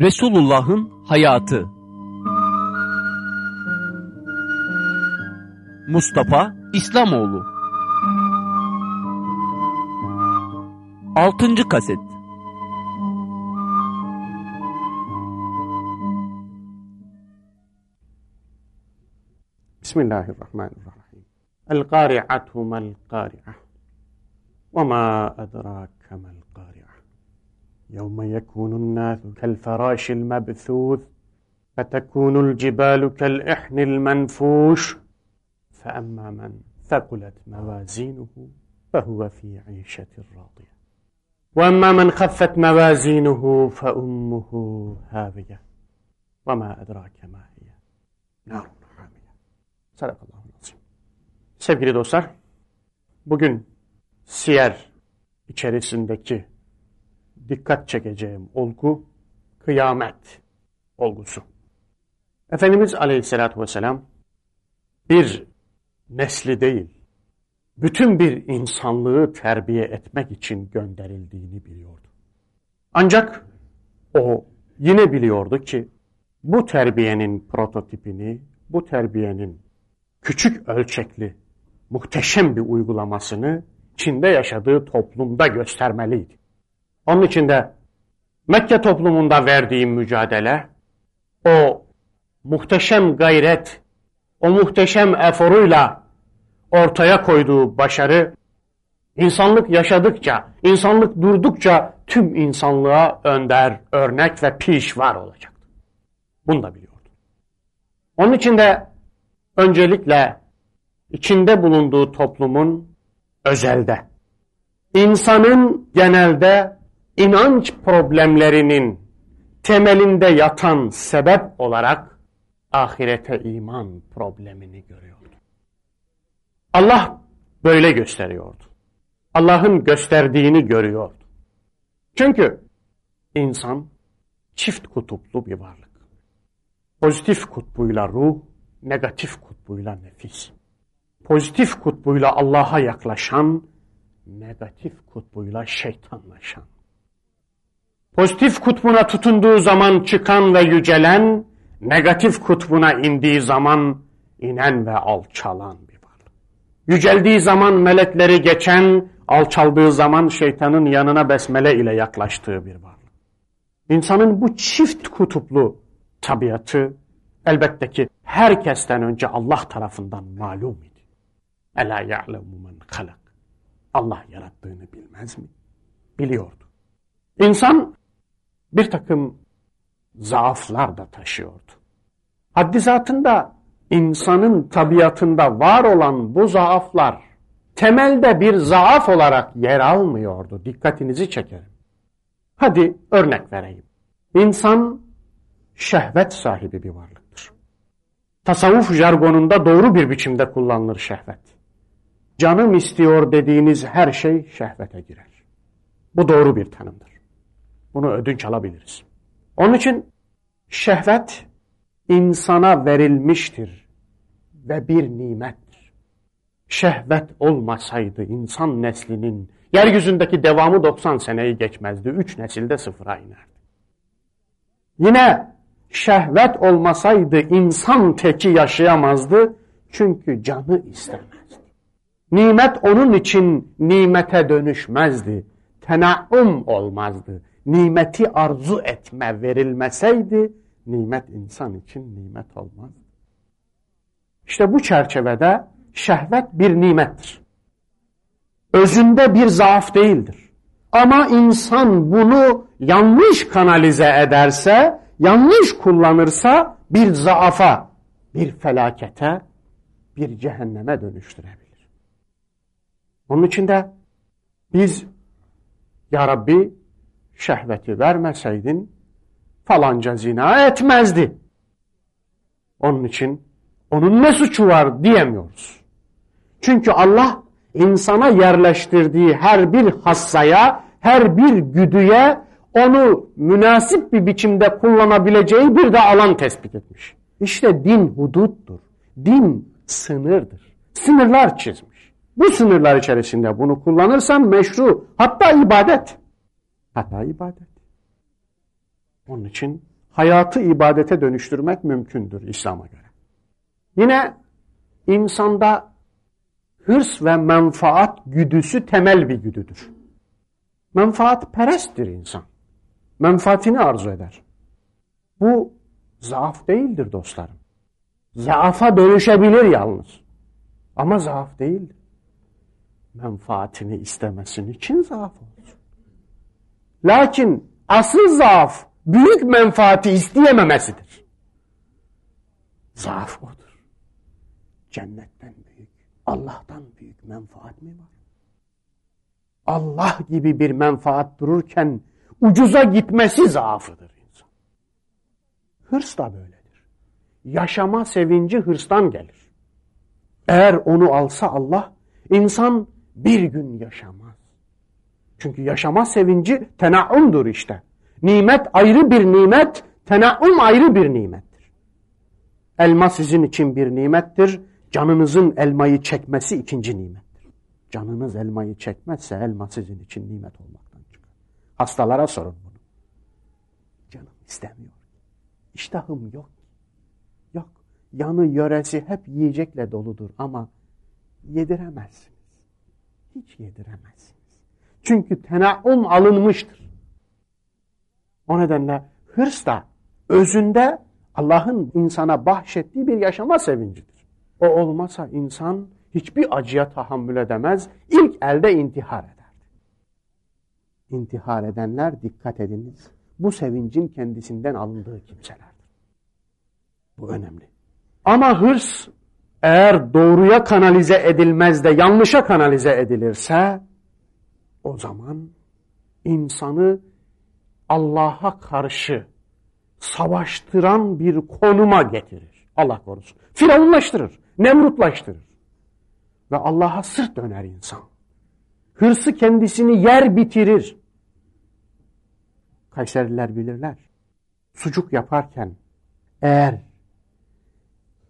Resulullah'ın hayatı Mustafa İslamoğlu 6. kaset Bismillahirrahmanirrahim. El-Kari'atu mel-Kari'a. Ve ma edrake mel-Kari'a. يوم يكون الناس كالفراش المبثوث فتكون الجبال كالإحن المنفوش. فأما من ثقلت موازينه فهو في عيشة راضية. وأما من خفت موازينه فأمه هاوية. وما أدراك ما هي؟ نار حامية. صدق الله العظيم. Sevgili dostlar, bugün siyer içerisindeki dikkat çekeceğim olgu kıyamet olgusu. Efendimiz Aleyhisselatü Vesselam bir nesli değil, bütün bir insanlığı terbiye etmek için gönderildiğini biliyordu. Ancak o yine biliyordu ki bu terbiyenin prototipini, bu terbiyenin küçük ölçekli, muhteşem bir uygulamasını Çin'de yaşadığı toplumda göstermeliydi. Onun için de Mekke toplumunda verdiği mücadele, o muhteşem gayret, o muhteşem eforuyla ortaya koyduğu başarı, insanlık yaşadıkça, insanlık durdukça tüm insanlığa önder, örnek ve pişvar olacaktı. Bunu da biliyordu. Onun için de öncelikle içinde bulunduğu toplumun özelde, insanın genelde inanç problemlerinin temelinde yatan sebep olarak ahirete iman problemini görüyordu. Allah böyle gösteriyordu. Allah'ın gösterdiğini görüyordu. Çünkü insan çift kutuplu bir varlık. Pozitif kutbuyla ruh, negatif kutbuyla nefis. Pozitif kutbuyla Allah'a yaklaşan, negatif kutbuyla şeytanlaşan. Pozitif kutbuna tutunduğu zaman çıkan ve yücelen, negatif kutbuna indiği zaman inen ve alçalan bir varlık. Yüceldiği zaman melekleri geçen, alçaldığı zaman şeytanın yanına besmele ile yaklaştığı bir varlık. İnsanın bu çift kutuplu tabiatı elbette ki herkesten önce Allah tarafından malum idi. Ela ya'lemu men halak. Allah yarattığını bilmez mi? Biliyordu. İnsan bir takım zaaflar da taşıyordu. Haddi zatında insanın tabiatında var olan bu zaaflar temelde bir zaaf olarak yer almıyordu. Dikkatinizi çekerim. Hadi örnek vereyim. İnsan şehvet sahibi bir varlıktır. Tasavvuf jargonunda doğru bir biçimde kullanılır şehvet. Canım istiyor dediğiniz her şey şehvete girer. Bu doğru bir tanımdır. Bunu ödünç alabiliriz. Onun için şehvet insana verilmiştir ve bir nimettir. Şehvet olmasaydı insan neslinin yeryüzündeki devamı 90 seneyi geçmezdi. Üç nesilde sıfıra inerdi. Yine şehvet olmasaydı insan teki yaşayamazdı. Çünkü canı istemezdi. Nimet onun için nimete dönüşmezdi. Tenaum olmazdı. Nimeti arzu etme verilmeseydi nimet insan için nimet olmaz. İşte bu çerçevede şehvet bir nimettir. Özünde bir zaaf değildir. Ama insan bunu yanlış kanalize ederse, yanlış kullanırsa bir zaafa, bir felakete, bir cehenneme dönüştürebilir. Onun için de biz Ya Rabbi şehveti vermeseydin falanca zina etmezdi. Onun için onun ne suçu var diyemiyoruz. Çünkü Allah insana yerleştirdiği her bir hassaya, her bir güdüye onu münasip bir biçimde kullanabileceği bir de alan tespit etmiş. İşte din huduttur. Din sınırdır. Sınırlar çizmiş. Bu sınırlar içerisinde bunu kullanırsan meşru, hatta ibadet. Hatta ibadet. Onun için hayatı ibadete dönüştürmek mümkündür İslam'a göre. Yine insanda hırs ve menfaat güdüsü temel bir güdüdür. Menfaat peresttir insan. Menfaatini arzu eder. Bu zaaf değildir dostlarım. Zaafa dönüşebilir yalnız. Ama zaaf değildir. Menfaatini istemesin için zaaf olsun. Lakin asıl zaaf büyük menfaati isteyememesidir. Zaaf odur. Cennetten büyük, Allah'tan büyük menfaat mi var? Allah gibi bir menfaat dururken ucuza gitmesi zaafıdır insan. Hırs da böyledir. Yaşama sevinci hırstan gelir. Eğer onu alsa Allah, insan bir gün yaşamaz. Çünkü yaşama sevinci tenaumdur işte. Nimet ayrı bir nimet, tenaum ayrı bir nimettir. Elma sizin için bir nimettir, canınızın elmayı çekmesi ikinci nimettir. Canınız elmayı çekmezse elma sizin için nimet olmaktan çıkar. Hastalara sorun bunu. Canım istemiyor. İştahım yok. Yok. Yanı yöresi hep yiyecekle doludur ama yediremezsiniz. Hiç yediremezsiniz. Çünkü tenaum alınmıştır. O nedenle hırs da özünde Allah'ın insana bahşettiği bir yaşama sevincidir. O olmasa insan hiçbir acıya tahammül edemez, ilk elde intihar ederdi. İntihar edenler dikkat ediniz, bu sevincin kendisinden alındığı kimselerdir. Bu önemli. Ama hırs eğer doğruya kanalize edilmez de yanlışa kanalize edilirse o zaman insanı Allah'a karşı savaştıran bir konuma getirir. Allah korusun. Firavunlaştırır, nemrutlaştırır. Ve Allah'a sırt döner insan. Hırsı kendisini yer bitirir. Kayseriler bilirler. Sucuk yaparken eğer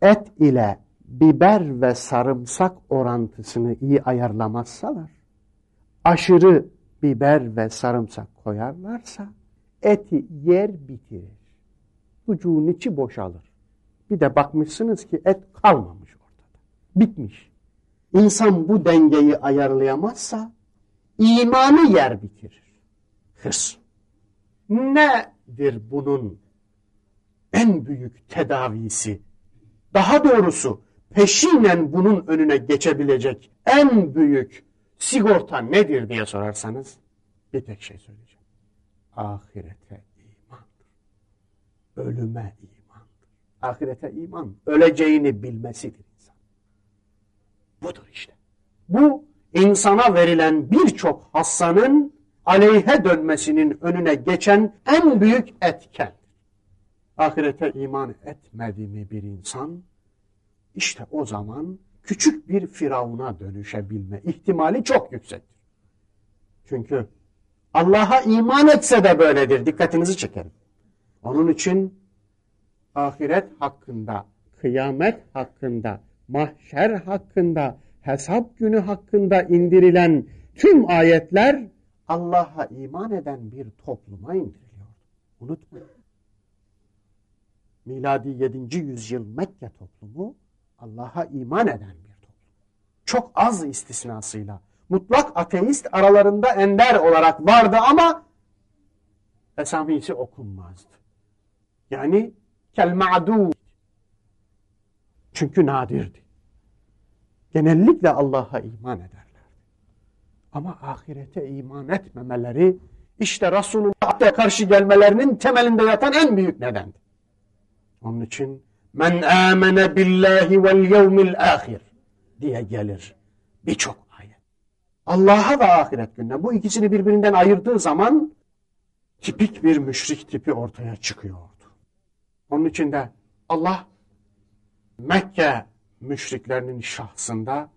et ile biber ve sarımsak orantısını iyi ayarlamazsalar, aşırı biber ve sarımsak koyarlarsa eti yer bitirir. Sucuğun içi boşalır. Bir de bakmışsınız ki et kalmamış ortada. Bitmiş. İnsan bu dengeyi ayarlayamazsa imanı yer bitirir. Hırs. Nedir bunun en büyük tedavisi? Daha doğrusu peşinen bunun önüne geçebilecek en büyük sigorta nedir diye sorarsanız bir tek şey söyleyeceğim. Ahirete imandır. Ölüme imandır. Ahirete iman. Öleceğini bilmesidir insan. Budur işte. Bu insana verilen birçok hassanın aleyhe dönmesinin önüne geçen en büyük etkendir. Ahirete iman etmedi mi bir insan işte o zaman küçük bir firavuna dönüşebilme ihtimali çok yüksektir. Çünkü Allah'a iman etse de böyledir. Dikkatinizi çekerim. Onun için ahiret hakkında, kıyamet hakkında, mahşer hakkında, hesap günü hakkında indirilen tüm ayetler Allah'a iman eden bir topluma indiriliyor. Unutmayın. Miladi 7. yüzyıl Mekke toplumu Allah'a iman eden bir. Çok az istisnasıyla. Mutlak ateist aralarında ender olarak vardı ama esamisi okunmazdı. Yani kel Çünkü nadirdi. Genellikle Allah'a iman ederlerdi. Ama ahirete iman etmemeleri işte Resulullah'a karşı gelmelerinin temelinde yatan en büyük nedendi. Onun için Men amene billahi vel yevmil ahir diye gelir birçok ayet. Allah'a ve ahiret gününe bu ikisini birbirinden ayırdığı zaman tipik bir müşrik tipi ortaya çıkıyordu. Onun için de Allah Mekke müşriklerinin şahsında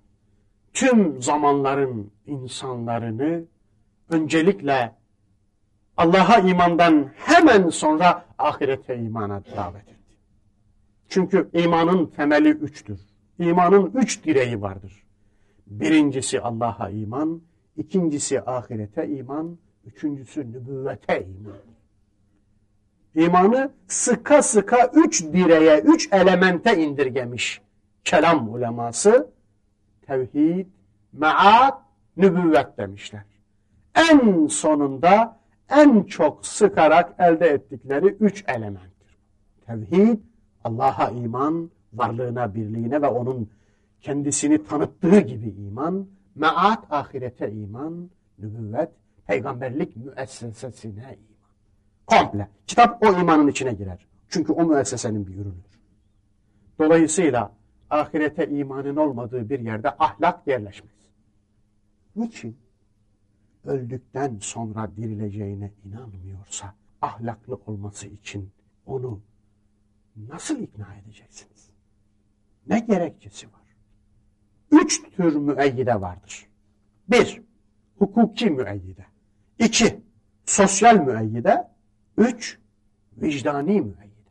tüm zamanların insanlarını öncelikle Allah'a imandan hemen sonra ahirete imana davet etti. Çünkü imanın temeli üçtür. İmanın üç direği vardır. Birincisi Allah'a iman, ikincisi ahirete iman, üçüncüsü nübüvvete iman. İmanı sıka sıka üç direğe, üç elemente indirgemiş kelam uleması tevhid, maat, nübüvvet demişler. En sonunda en çok sıkarak elde ettikleri üç elementtir. Tevhid, Allah'a iman, varlığına, birliğine ve onun kendisini tanıttığı gibi iman, maat, ahirete iman, nübüvvet, peygamberlik müessesesine iman. Komple. Kitap o imanın içine girer. Çünkü o müessesenin bir ürünüdür. Dolayısıyla ahirete imanın olmadığı bir yerde ahlak yerleşmez. Niçin? Öldükten sonra dirileceğine inanmıyorsa ahlaklı olması için onu nasıl ikna edeceksiniz? Ne gerekçesi var? Üç tür müeyyide vardır. Bir, hukuki müeyyide. İki, sosyal müeyyide. Üç, vicdani müeyyide.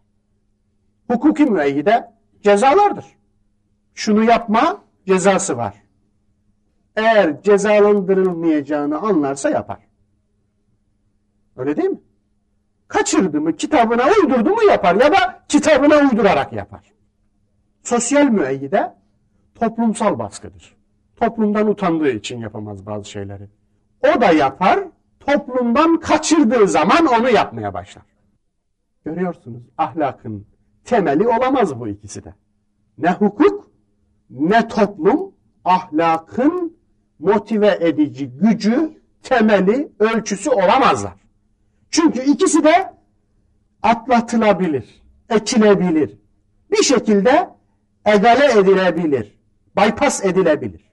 Hukuki müeyyide cezalardır. Şunu yapma, cezası var. Eğer cezalandırılmayacağını anlarsa yapar. Öyle değil mi? Kaçırdı mı, kitabına uydurdu mu yapar ya da kitabına uydurarak yapar. Sosyal müeyyide toplumsal baskıdır. Toplumdan utandığı için yapamaz bazı şeyleri. O da yapar, toplumdan kaçırdığı zaman onu yapmaya başlar. Görüyorsunuz ahlakın temeli olamaz bu ikisi de. Ne hukuk ne toplum ahlakın motive edici gücü, temeli, ölçüsü olamazlar. Çünkü ikisi de atlatılabilir, ekilebilir. Bir şekilde egale edilebilir, bypass edilebilir.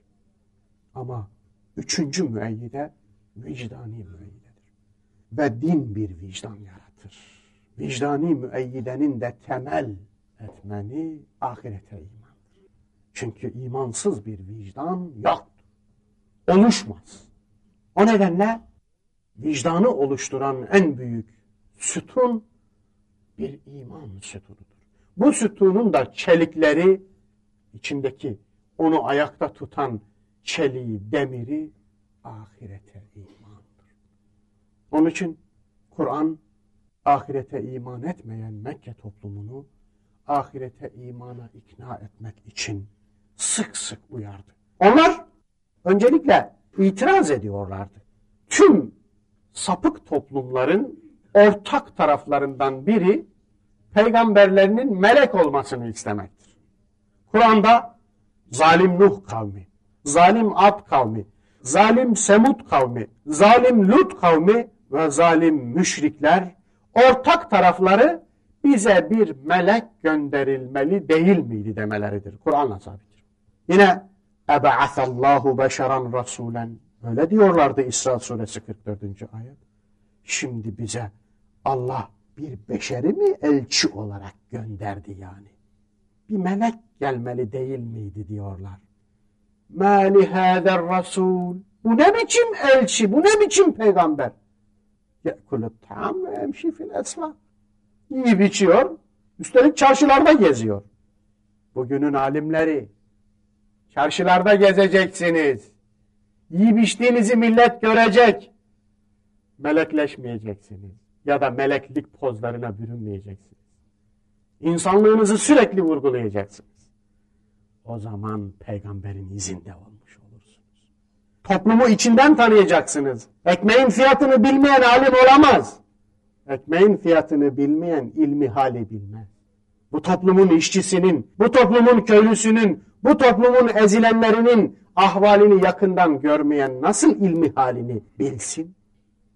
Ama üçüncü müeyyide vicdani müeyyidedir. Ve din bir vicdan yaratır. Vicdani müeyyidenin de temel etmeni ahirete imandır. Çünkü imansız bir vicdan yoktur. Oluşmaz. O nedenle vicdanı oluşturan en büyük sütun bir iman sütunudur. Bu sütunun da çelikleri içindeki onu ayakta tutan çeliği, demiri ahirete imandır. Onun için Kur'an ahirete iman etmeyen Mekke toplumunu ahirete imana ikna etmek için sık sık uyardı. Onlar öncelikle itiraz ediyorlardı. Tüm sapık toplumların ortak taraflarından biri peygamberlerinin melek olmasını istemektir. Kur'an'da zalim Nuh kavmi, zalim Ad kavmi, zalim Semud kavmi, zalim Lut kavmi ve zalim müşrikler ortak tarafları bize bir melek gönderilmeli değil miydi demeleridir. Kur'an'la sabittir. Yine Ebe'asallahu beşeran rasulen öyle diyorlardı İsra suresi 44. ayet. Şimdi bize Allah bir beşeri mi elçi olarak gönderdi yani? Bir melek gelmeli değil miydi diyorlar. Mâ lihâder rasûl. Bu ne biçim elçi, bu ne biçim peygamber? Ye'kulü ta'am ve emşi fil esvâk. Yiyip içiyor, üstelik çarşılarda geziyor. Bugünün alimleri, çarşılarda gezeceksiniz. Yiyip içtiğinizi millet görecek. Melekleşmeyeceksiniz ya da meleklik pozlarına bürünmeyeceksiniz. İnsanlığınızı sürekli vurgulayacaksınız. O zaman peygamberin izinde olmuş olursunuz. Toplumu içinden tanıyacaksınız. Ekmeğin fiyatını bilmeyen alim olamaz. Ekmeğin fiyatını bilmeyen ilmi hali bilmez. Bu toplumun işçisinin, bu toplumun köylüsünün, bu toplumun ezilenlerinin ahvalini yakından görmeyen nasıl ilmi halini bilsin?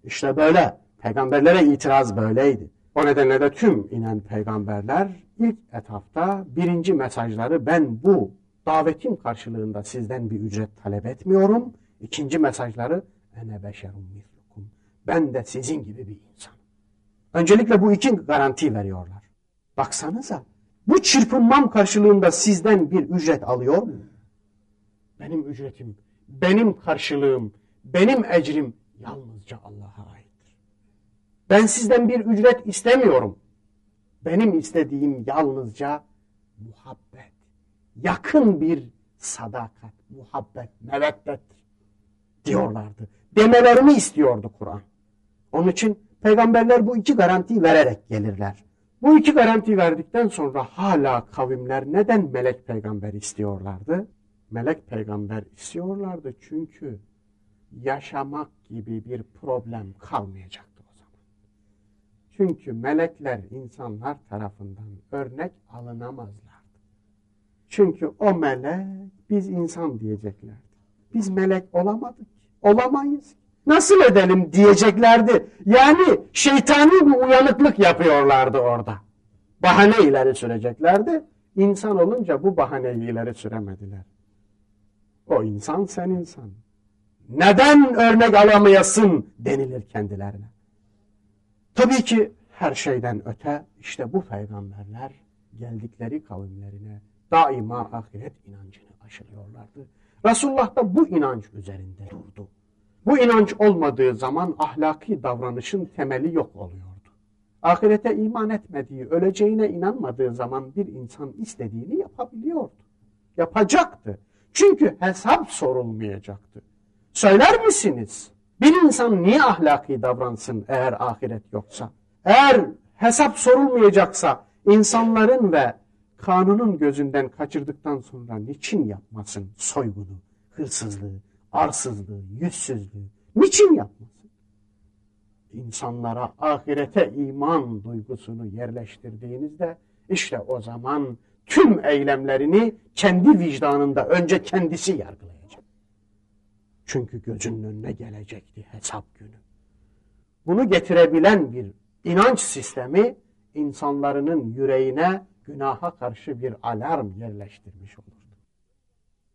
İşte böyle. Peygamberlere itiraz böyleydi. O nedenle de tüm inen peygamberler ilk etapta birinci mesajları ben bu davetim karşılığında sizden bir ücret talep etmiyorum. İkinci mesajları ene beşerum mislukum. Ben de sizin gibi bir insan. Öncelikle bu iki garanti veriyorlar. Baksanıza bu çırpınmam karşılığında sizden bir ücret alıyor mu? Benim ücretim, benim karşılığım, benim ecrim yalnızca Allah'a aittir. Ben sizden bir ücret istemiyorum. Benim istediğim yalnızca muhabbet, yakın bir sadakat, muhabbet, meveddettir diyorlardı. Demelerini istiyordu Kur'an. Onun için Peygamberler bu iki garanti vererek gelirler. Bu iki garanti verdikten sonra hala kavimler neden melek peygamber istiyorlardı? Melek peygamber istiyorlardı çünkü yaşamak gibi bir problem zaman. Çünkü melekler insanlar tarafından örnek alınamazlardı. Çünkü o melek biz insan diyeceklerdi. Biz melek olamadık. Olamayız. Nasıl edelim diyeceklerdi. Yani şeytani bir uyanıklık yapıyorlardı orada. Bahane ileri süreceklerdi. İnsan olunca bu bahaneyi ileri süremediler. O insan sen insan. Neden örnek alamayasın denilir kendilerine. Tabii ki her şeyden öte işte bu peygamberler geldikleri kavimlerine daima ahiret inancını aşılıyorlardı. Resulullah da bu inanç üzerinde durdu. Bu inanç olmadığı zaman ahlaki davranışın temeli yok oluyordu. Ahirete iman etmediği, öleceğine inanmadığı zaman bir insan istediğini yapabiliyordu. Yapacaktı. Çünkü hesap sorulmayacaktı. Söyler misiniz? Bir insan niye ahlaki davransın eğer ahiret yoksa? Eğer hesap sorulmayacaksa insanların ve kanunun gözünden kaçırdıktan sonra niçin yapmasın soygunu, hırsızlığı, arsızlığı, yüzsüzlüğü? Niçin yapmasın? İnsanlara ahirete iman duygusunu yerleştirdiğinizde işte o zaman tüm eylemlerini kendi vicdanında önce kendisi yargılayacak. Çünkü gözünün önüne gelecekti hesap günü. Bunu getirebilen bir inanç sistemi insanların yüreğine günaha karşı bir alarm yerleştirmiş olurdu.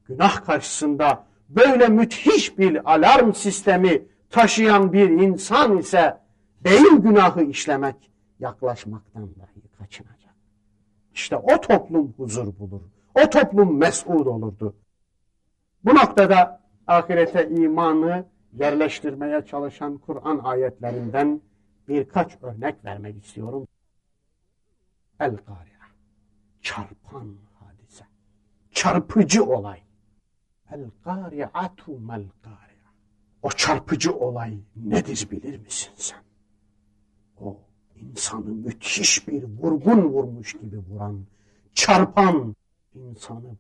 Günah karşısında böyle müthiş bir alarm sistemi taşıyan bir insan ise değil günahı işlemek, yaklaşmaktan dahi kaçınacak. İşte o toplum huzur bulur. O toplum mes'ud olurdu. Bu noktada ahirete imanı yerleştirmeye çalışan Kur'an ayetlerinden birkaç örnek vermek istiyorum. El-Kari'a. Çarpan hadise. Çarpıcı olay. El-Kari'atu mel-Kari'a. O çarpıcı olay nedir bilir misin sen? O insanı müthiş bir vurgun vurmuş gibi vuran, çarpan, insanı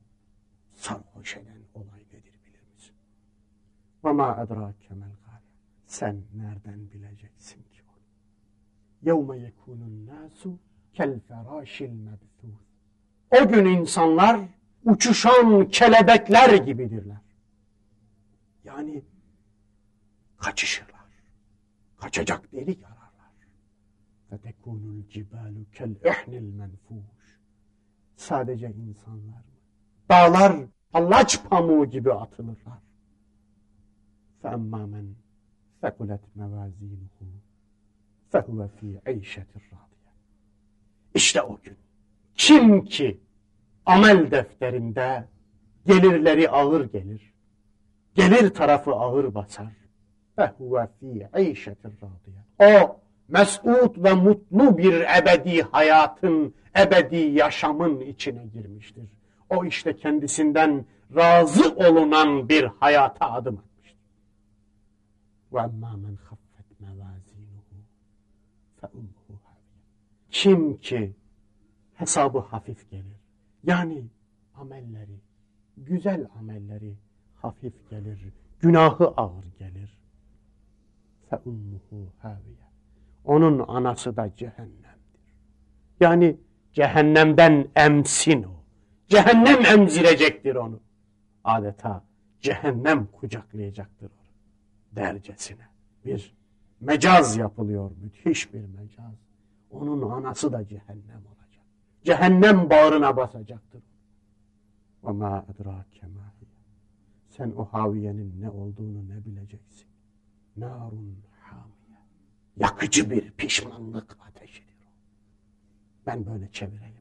sarhoş eden olay? وَمَا اَدْرَاكَ مَلْغَارِ Sen nereden bileceksin ki onu? يَوْمَ يَكُونُ النَّاسُ كَالْفَرَاشِ الْمَبْثُوثِ O gün insanlar uçuşan kelebekler gibidirler. Yani kaçışırlar. Kaçacak delik arar. فَتَكُونُ الْجِبَالُ كَالْاِحْنِ الْمَنْفُوشِ Sadece insanlar mı? Dağlar hallaç pamuğu gibi atılırlar. فَاَمَّا مَنْ فَقُلَتْ مَوَازِينُهُ فَهُوَ ف۪ي عَيْشَةِ الرَّضِيَةِ İşte o gün. Kim ki amel defterinde gelirleri ağır gelir, gelir tarafı ağır basar. فَهُوَ ف۪ي عَيْشَةِ الرَّضِيَةِ O mesut ve mutlu bir ebedi hayatın, ebedi yaşamın içine girmiştir. O işte kendisinden razı olunan bir hayata adım atmıştır. وَاَمَّا مَنْ خَفَّتْ مَوَازِينُهُ فَاُمُّهُ Kim ki hesabı hafif gelir, yani amelleri, güzel amelleri hafif gelir, günahı ağır gelir. فَاُمُّهُ هَاوِيَ onun anası da cehennemdir. Yani cehennemden emsin o. Cehennem emzirecektir onu. Adeta cehennem kucaklayacaktır onu. dercesine bir mecaz yapılıyor. Müthiş bir mecaz. Onun anası da cehennem olacak. Cehennem bağrına basacaktır. Ama edrake ma Sen o haviyenin ne olduğunu ne bileceksin. Narun hamiye. Yakıcı bir pişmanlık ateşidir. Ben böyle çevireyim.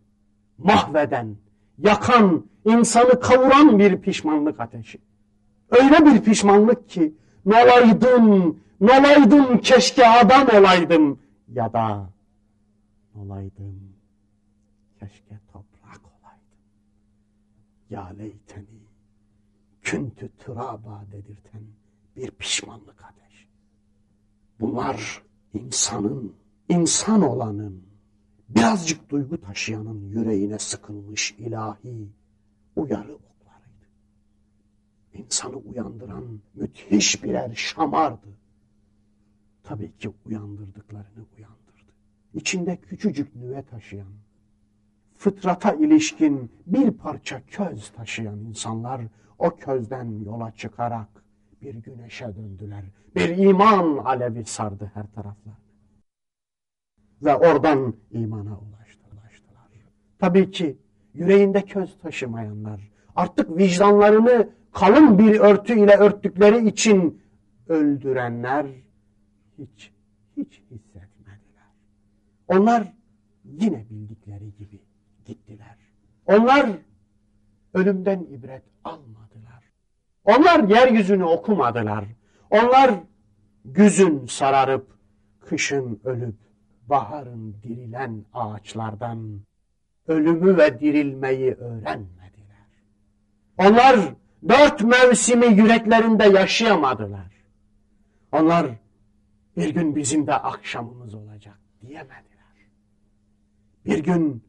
Mahveden, yakan, insanı kavuran bir pişmanlık ateşi. Öyle bir pişmanlık ki nolaydım, nolaydım keşke adam olaydım ya da olaydım keşke toprak olaydım. Ya leyteni küntü tıraba dedirten bir pişmanlık ateşi. Bunlar insanın, insan olanın, birazcık duygu taşıyanın yüreğine sıkılmış ilahi uyarı. İnsanı uyandıran müthiş birer şamardı. Tabii ki uyandırdıklarını uyandırdı. İçinde küçücük nüve taşıyan, fıtrata ilişkin bir parça köz taşıyan insanlar o közden yola çıkarak bir güneşe döndüler. Bir iman alevi sardı her taraflarını. Ve oradan imana ulaştılar. Tabii ki yüreğinde köz taşımayanlar, artık vicdanlarını kalın bir örtü ile örttükleri için öldürenler hiç, hiç hissetmediler. Onlar yine bildikleri gibi gittiler. Onlar ölümden ibret almadılar. Onlar yeryüzünü okumadılar. Onlar güzün sararıp, kışın ölüp, baharın dirilen ağaçlardan ölümü ve dirilmeyi öğrenmediler. Onlar dört mevsimi yüreklerinde yaşayamadılar. Onlar bir gün bizim de akşamımız olacak diyemediler. Bir gün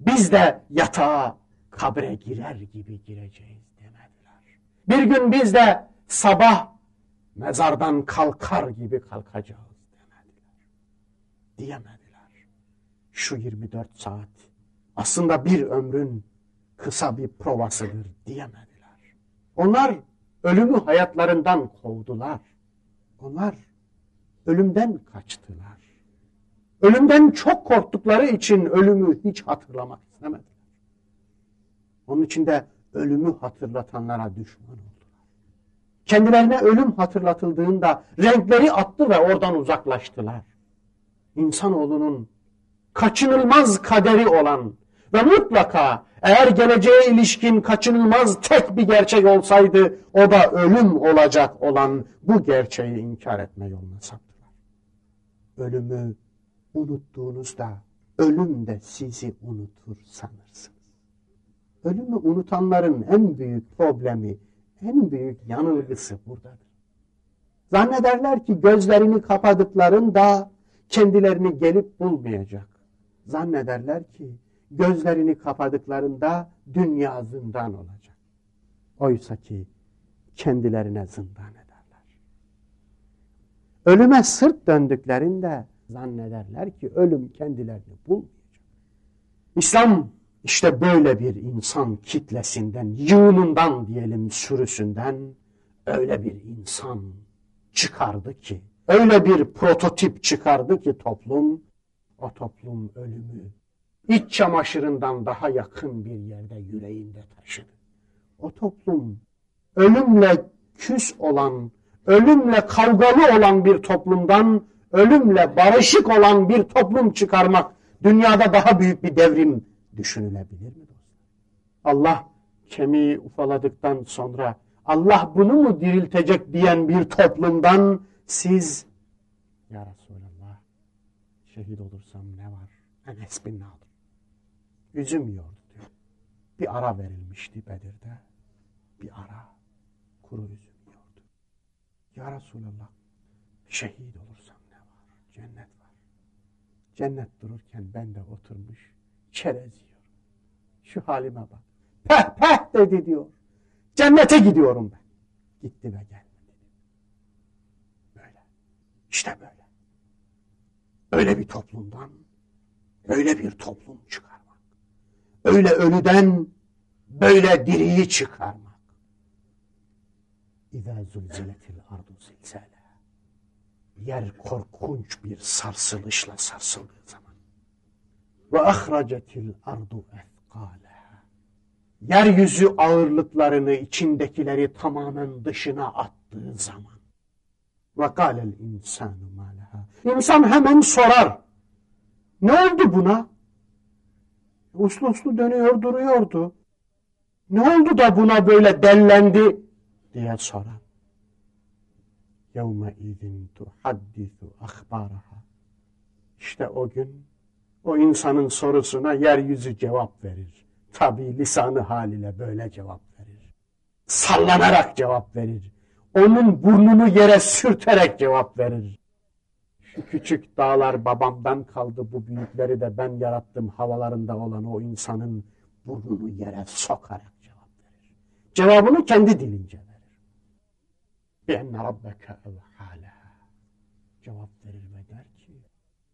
biz de yatağa kabre girer gibi gireceğiz demediler. Bir gün biz de sabah mezardan kalkar gibi kalkacağız demediler. Diyemediler. Şu 24 saat aslında bir ömrün kısa bir provasıdır diyemediler. Onlar ölümü hayatlarından kovdular. Onlar ölümden kaçtılar. Ölümden çok korktukları için ölümü hiç hatırlamak istemediler. Onun için de ölümü hatırlatanlara düşman oldular. Kendilerine ölüm hatırlatıldığında renkleri attı ve oradan uzaklaştılar. İnsanoğlunun kaçınılmaz kaderi olan ve mutlaka eğer geleceğe ilişkin kaçınılmaz tek bir gerçek olsaydı o da ölüm olacak olan bu gerçeği inkar etme yoluna saptılar. Ölümü unuttuğunuzda ölüm de sizi unutur sanırsınız. Ölümü unutanların en büyük problemi, en büyük yanılgısı buradadır. Zannederler ki gözlerini kapadıklarında kendilerini gelip bulmayacak. Zannederler ki gözlerini kapadıklarında dünya zindan olacak. Oysa ki kendilerine zindan ederler. Ölüme sırt döndüklerinde zannederler ki ölüm kendilerini bulmayacak. İslam işte böyle bir insan kitlesinden, yığınından diyelim sürüsünden öyle bir insan çıkardı ki, öyle bir prototip çıkardı ki toplum, o toplum ölümü iç çamaşırından daha yakın bir yerde yüreğinde taşıdı. O toplum ölümle küs olan, ölümle kavgalı olan bir toplumdan ölümle barışık olan bir toplum çıkarmak dünyada daha büyük bir devrim düşünülebilir mi? Allah kemiği ufaladıktan sonra Allah bunu mu diriltecek diyen bir toplumdan siz Ya Resulallah şehit olursam ne var? Enes bin Nadir. Üzüm yiyordu diyor. Bir ara verilmişti Bedir'de. Bir ara kuru üzüm yiyordu. Ya Resulallah şehit olursam ne var? Cennet var. Cennet dururken ben de oturmuş çerez yiyorum. Şu halime bak. Peh peh dedi diyor. Cennete gidiyorum ben. Gitti ve gelmedi. Böyle. İşte böyle. Öyle bir toplumdan öyle bir toplum çıkarmak. Öyle ölüden böyle diriyi çıkarmak. İzâ zulziletil ardu zilzâle. Yer korkunç bir sarsılışla sarsıldığı zaman. Ve ahracetil ardu efkâleha. Yeryüzü ağırlıklarını, içindekileri tamamen dışına attığı zaman. Ve kâlel insanu mâleha. İnsan hemen sorar. Ne oldu buna? uslu uslu dönüyor duruyordu. Ne oldu da buna böyle dellendi diye soran. Yevme idin tuhaddisu ahbaraha. İşte o gün o insanın sorusuna yeryüzü cevap verir. Tabi lisanı haliyle böyle cevap verir. Sallanarak cevap verir. Onun burnunu yere sürterek cevap verir. Şu küçük dağlar babamdan kaldı bu büyükleri de ben yarattım havalarında olan o insanın burnunu yere sokarak cevap verir. Cevabını kendi dilince verir. Enne rabbeke evhâlehâ. Cevap verir ve der ki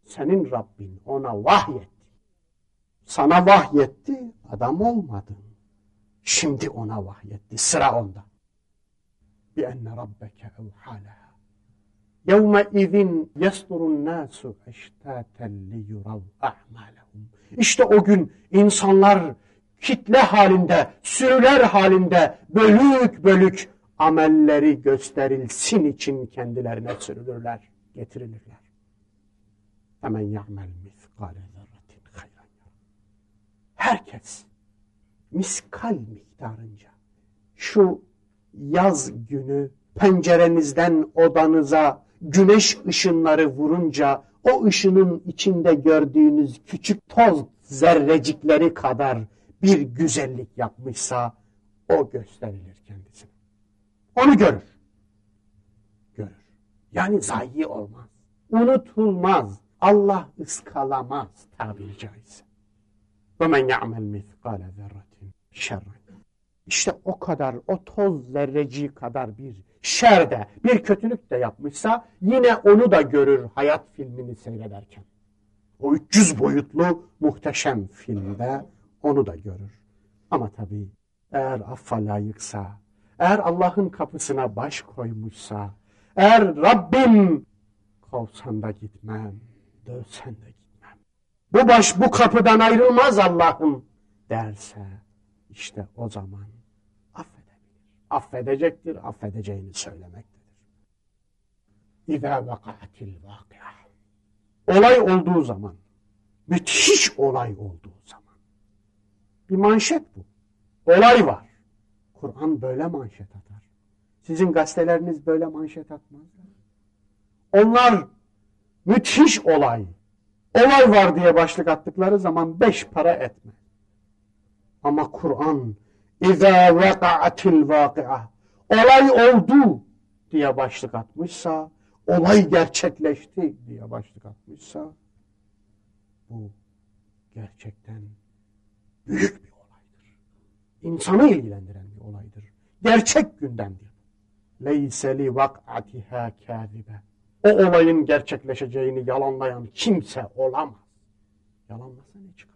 senin Rabbin ona vahyetti. Sana vahyetti adam olmadın. Şimdi ona vahyetti sıra onda. Bi enne rabbeke evhâlehâ. يَوْمَئِذٍ يَسْطُرُ النَّاسُ اَشْتَاتًا لِيُرَوْ أَعْمَالَهُمْ İşte o gün insanlar kitle halinde, sürüler halinde bölük bölük amelleri gösterilsin için kendilerine sürülürler, getirilirler. Hemen ya'mel miskale zerratin hayran Herkes miskal miktarınca şu yaz günü pencerenizden odanıza güneş ışınları vurunca o ışının içinde gördüğünüz küçük toz zerrecikleri kadar bir güzellik yapmışsa o gösterilir kendisine. Onu görür. Görür. Yani zayi olmaz. Unutulmaz. Allah ıskalamaz tabiri caizse. وَمَنْ يَعْمَلْ مِثْقَالَ ذَرَّةٍ شَرًّا İşte o kadar, o toz zerreciği kadar bir şer de, bir kötülük de yapmışsa yine onu da görür hayat filmini seyrederken. O 300 boyutlu muhteşem filmde onu da görür. Ama tabii eğer affa layıksa, eğer Allah'ın kapısına baş koymuşsa, eğer Rabbim kovsan da gitmem, dövsen de gitmem. Bu baş bu kapıdan ayrılmaz Allah'ım derse işte o zaman. Affedecektir, affedeceğini söylemektedir. İzâ vakaatil vâkia. Olay olduğu zaman, müthiş olay olduğu zaman. Bir manşet bu. Olay var. Kur'an böyle manşet atar. Sizin gazeteleriniz böyle manşet atmazlar. Onlar müthiş olay, olay var diye başlık attıkları zaman beş para etme. Ama Kur'an İza vakaatil vakia. Olay oldu diye başlık atmışsa, olay gerçekleşti diye başlık atmışsa, bu gerçekten büyük bir olaydır. İnsanı ilgilendiren bir olaydır. Gerçek gündemdir. Leyseli vak'atiha kâzibe. O olayın gerçekleşeceğini yalanlayan kimse olamaz. Yalanlasa ne çıkar?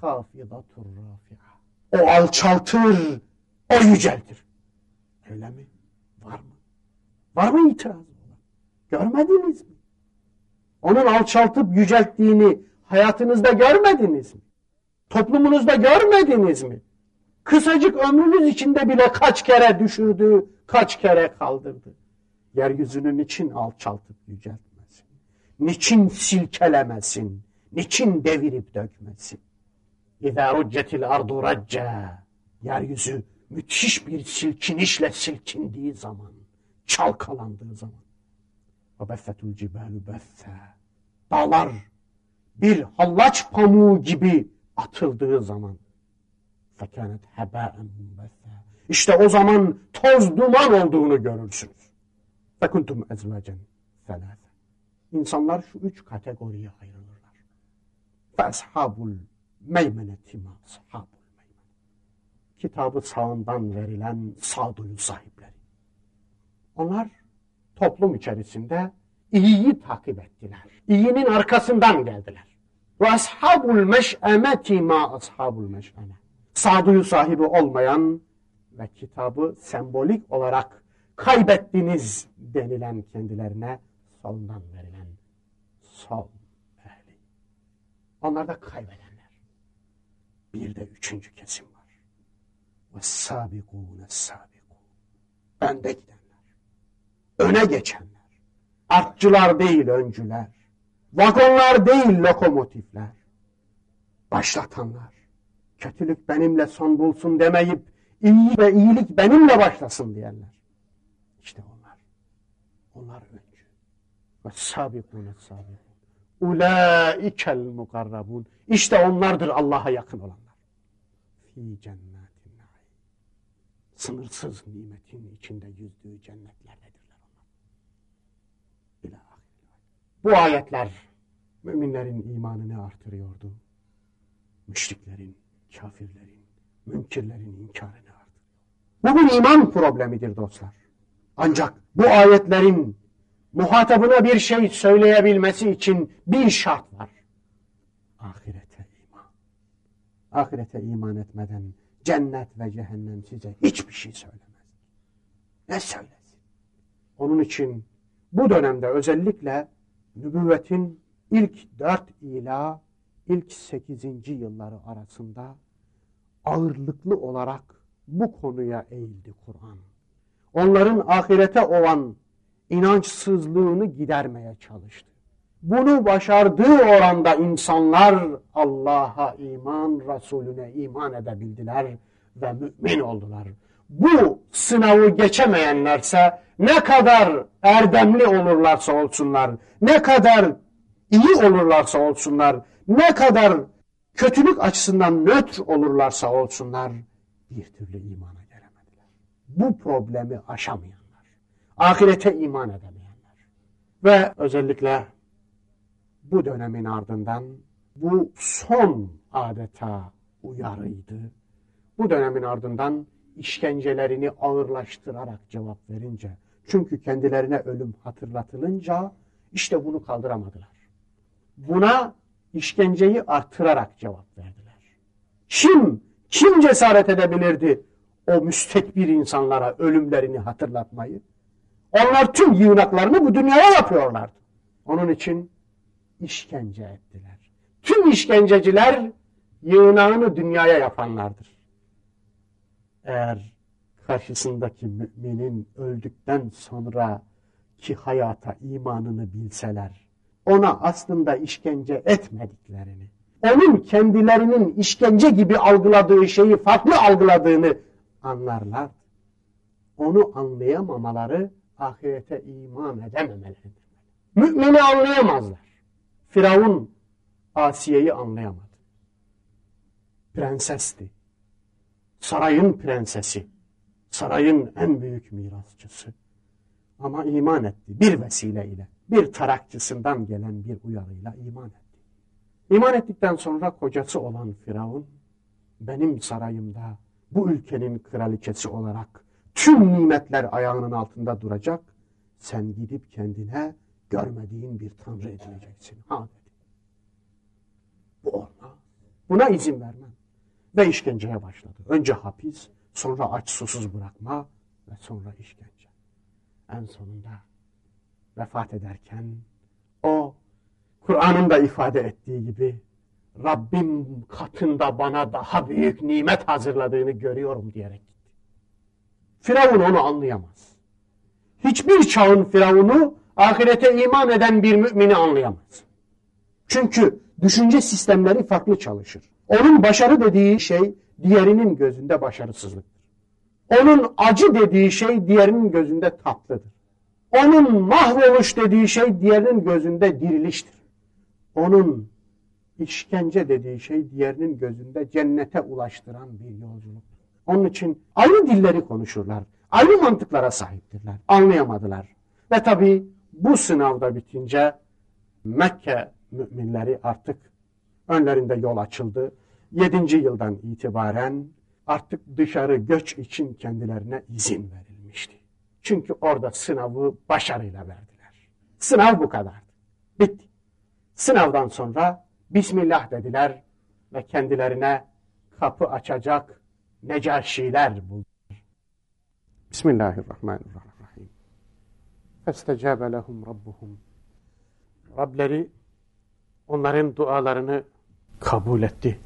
Hafidatur rafi'a. O alçaltır, o yüceltir. Öyle mi? Var mı? Var mı itiraz? Görmediniz mi? Onun alçaltıp yücelttiğini hayatınızda görmediniz mi? Toplumunuzda görmediniz mi? Kısacık ömrünüz içinde bile kaç kere düşürdü, kaç kere kaldırdı. Yeryüzünü niçin alçaltıp yüceltmesin? Niçin silkelemesin? Niçin devirip dökmesin? İzâ rüccetil ardu racca. Yeryüzü müthiş bir silkinişle silkindiği zaman, çalkalandığı zaman. Ve beffetul cibâlu beffe. Dağlar bir hallaç pamuğu gibi atıldığı zaman. Fekânet hebâen beffe. İşte o zaman toz duman olduğunu görürsünüz. Fekuntum ezvacen felâfe. İnsanlar şu üç kategoriye ayrılırlar. Feshabul meymenetime ashabul meymen. Kitabı sağından verilen sağduyu sahipleri. Onlar toplum içerisinde iyiyi takip ettiler. İyinin arkasından geldiler. Ve ashabul meş'emeti ma ashabul meş'eme. Sağduyu sahibi olmayan ve kitabı sembolik olarak kaybettiniz denilen kendilerine soldan verilen sol ehli. Onlar da kaybeder. Bir de üçüncü kesim var. Ve sabikûne sabikû. Önde gidenler. Öne geçenler. Artçılar değil öncüler. Vagonlar değil lokomotifler. Başlatanlar. Kötülük benimle son bulsun demeyip iyi ve iyilik benimle başlasın diyenler. İşte onlar. Onlar öncü. Ve sabikûne sabikûn. Ulâikel mukarrabun. İşte onlardır Allah'a yakın olanlar. Fî cennetin. Sınırsız nimetin içinde yüzdüğü cennetlerdedirler onlar. Bu ayetler müminlerin imanını artırıyordu. Müşriklerin, kafirlerin, münkirlerin inkarını artırıyor. Bu bir iman problemidir dostlar. Ancak bu ayetlerin muhatabına bir şey söyleyebilmesi için bir şart var. Ahirete iman. Ahirete iman etmeden cennet ve cehennem size hiçbir şey söylemez. Ne söylesin? Onun için bu dönemde özellikle nübüvvetin ilk dört ila ilk sekizinci yılları arasında ağırlıklı olarak bu konuya eğildi Kur'an. Onların ahirete olan inançsızlığını gidermeye çalıştı. Bunu başardığı oranda insanlar Allah'a iman, Resulüne iman edebildiler ve mümin oldular. Bu sınavı geçemeyenlerse ne kadar erdemli olurlarsa olsunlar, ne kadar iyi olurlarsa olsunlar, ne kadar kötülük açısından nötr olurlarsa olsunlar bir türlü imana gelemediler. Bu problemi aşamayanlar, ahirete iman edemeyenler ve özellikle bu dönemin ardından bu son adeta uyarıydı. Bu dönemin ardından işkencelerini ağırlaştırarak cevap verince, çünkü kendilerine ölüm hatırlatılınca işte bunu kaldıramadılar. Buna işkenceyi artırarak cevap verdiler. Kim, kim cesaret edebilirdi o müstekbir insanlara ölümlerini hatırlatmayı? Onlar tüm yığınaklarını bu dünyaya yapıyorlardı. Onun için işkence ettiler. Tüm işkenceciler yığınağını dünyaya yapanlardır. Eğer karşısındaki müminin öldükten sonra ki hayata imanını bilseler, ona aslında işkence etmediklerini, onun kendilerinin işkence gibi algıladığı şeyi farklı algıladığını anlarlar. Onu anlayamamaları ahirete iman edememeleridir. Mümini anlayamazlar. Firavun Asiye'yi anlayamadı. Prensesti. Sarayın prensesi. Sarayın en büyük mirasçısı. Ama iman etti bir vesileyle. Bir tarakçısından gelen bir uyarıyla iman etti. İman ettikten sonra kocası olan Firavun benim sarayımda bu ülkenin kraliçesi olarak tüm nimetler ayağının altında duracak. Sen gidip kendine görmediğin bir tanrı edineceksin. Ha dedi. Bu olmaz. Buna izin vermem. Ve işkenceye başladı. Önce hapis, sonra aç susuz bırakma ve sonra işkence. En sonunda vefat ederken o Kur'an'ın da ifade ettiği gibi Rabbim katında bana daha büyük nimet hazırladığını görüyorum diyerek. Firavun onu anlayamaz. Hiçbir çağın Firavunu ahirete iman eden bir mümini anlayamaz. Çünkü düşünce sistemleri farklı çalışır. Onun başarı dediği şey diğerinin gözünde başarısızlıktır. Onun acı dediği şey diğerinin gözünde tatlıdır. Onun mahvoluş dediği şey diğerinin gözünde diriliştir. Onun işkence dediği şey diğerinin gözünde cennete ulaştıran bir yolculuktur. Onun için aynı dilleri konuşurlar. Aynı mantıklara sahiptirler. Anlayamadılar. Ve tabi bu sınavda bitince Mekke müminleri artık önlerinde yol açıldı. Yedinci yıldan itibaren artık dışarı göç için kendilerine izin verilmişti. Çünkü orada sınavı başarıyla verdiler. Sınav bu kadardı. Bitti. Sınavdan sonra Bismillah dediler ve kendilerine kapı açacak necaşiler buldular. Bismillahirrahmanirrahim. Festecabe lehum rabbuhum. Rableri onların dualarını kabul etti.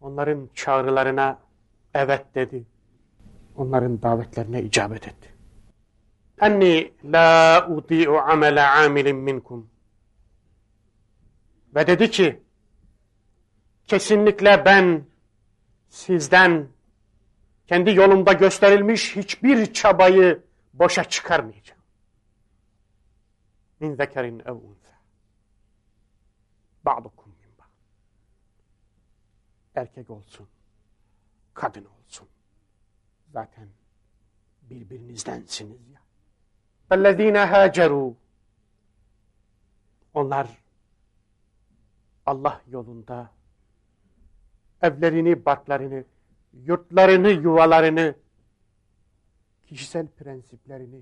Onların çağrılarına evet dedi. Onların davetlerine icabet etti. Enni la udi'u amele amilin minkum. Ve dedi ki, kesinlikle ben sizden kendi yolumda gösterilmiş hiçbir çabayı boşa çıkarmayacağım. Min zekerin ev unsa. Ba'dukum min ba'd. Erkek olsun, kadın olsun. Zaten birbirinizdensiniz ya. فَالَّذ۪ينَ هَاجَرُوا Onlar Allah yolunda evlerini, barklarını, yurtlarını, yuvalarını, kişisel prensiplerini,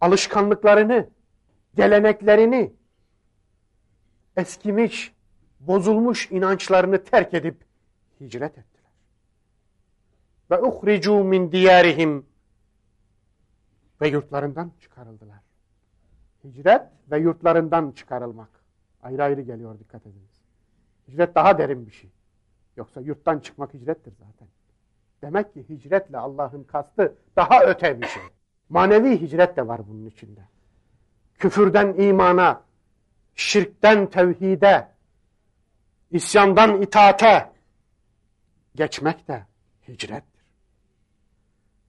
alışkanlıklarını, geleneklerini, eskimiş, bozulmuş inançlarını terk edip hicret ettiler. Ve uhricu min diyarihim ve yurtlarından çıkarıldılar. Hicret ve yurtlarından çıkarılmak. Ayrı ayrı geliyor dikkat ediniz. Hicret daha derin bir şey. Yoksa yurttan çıkmak hicrettir zaten. Demek ki hicretle Allah'ın kastı daha öte bir şey. Manevi hicret de var bunun içinde. Küfürden imana, şirkten tevhide, isyandan itaate geçmek de hicrettir.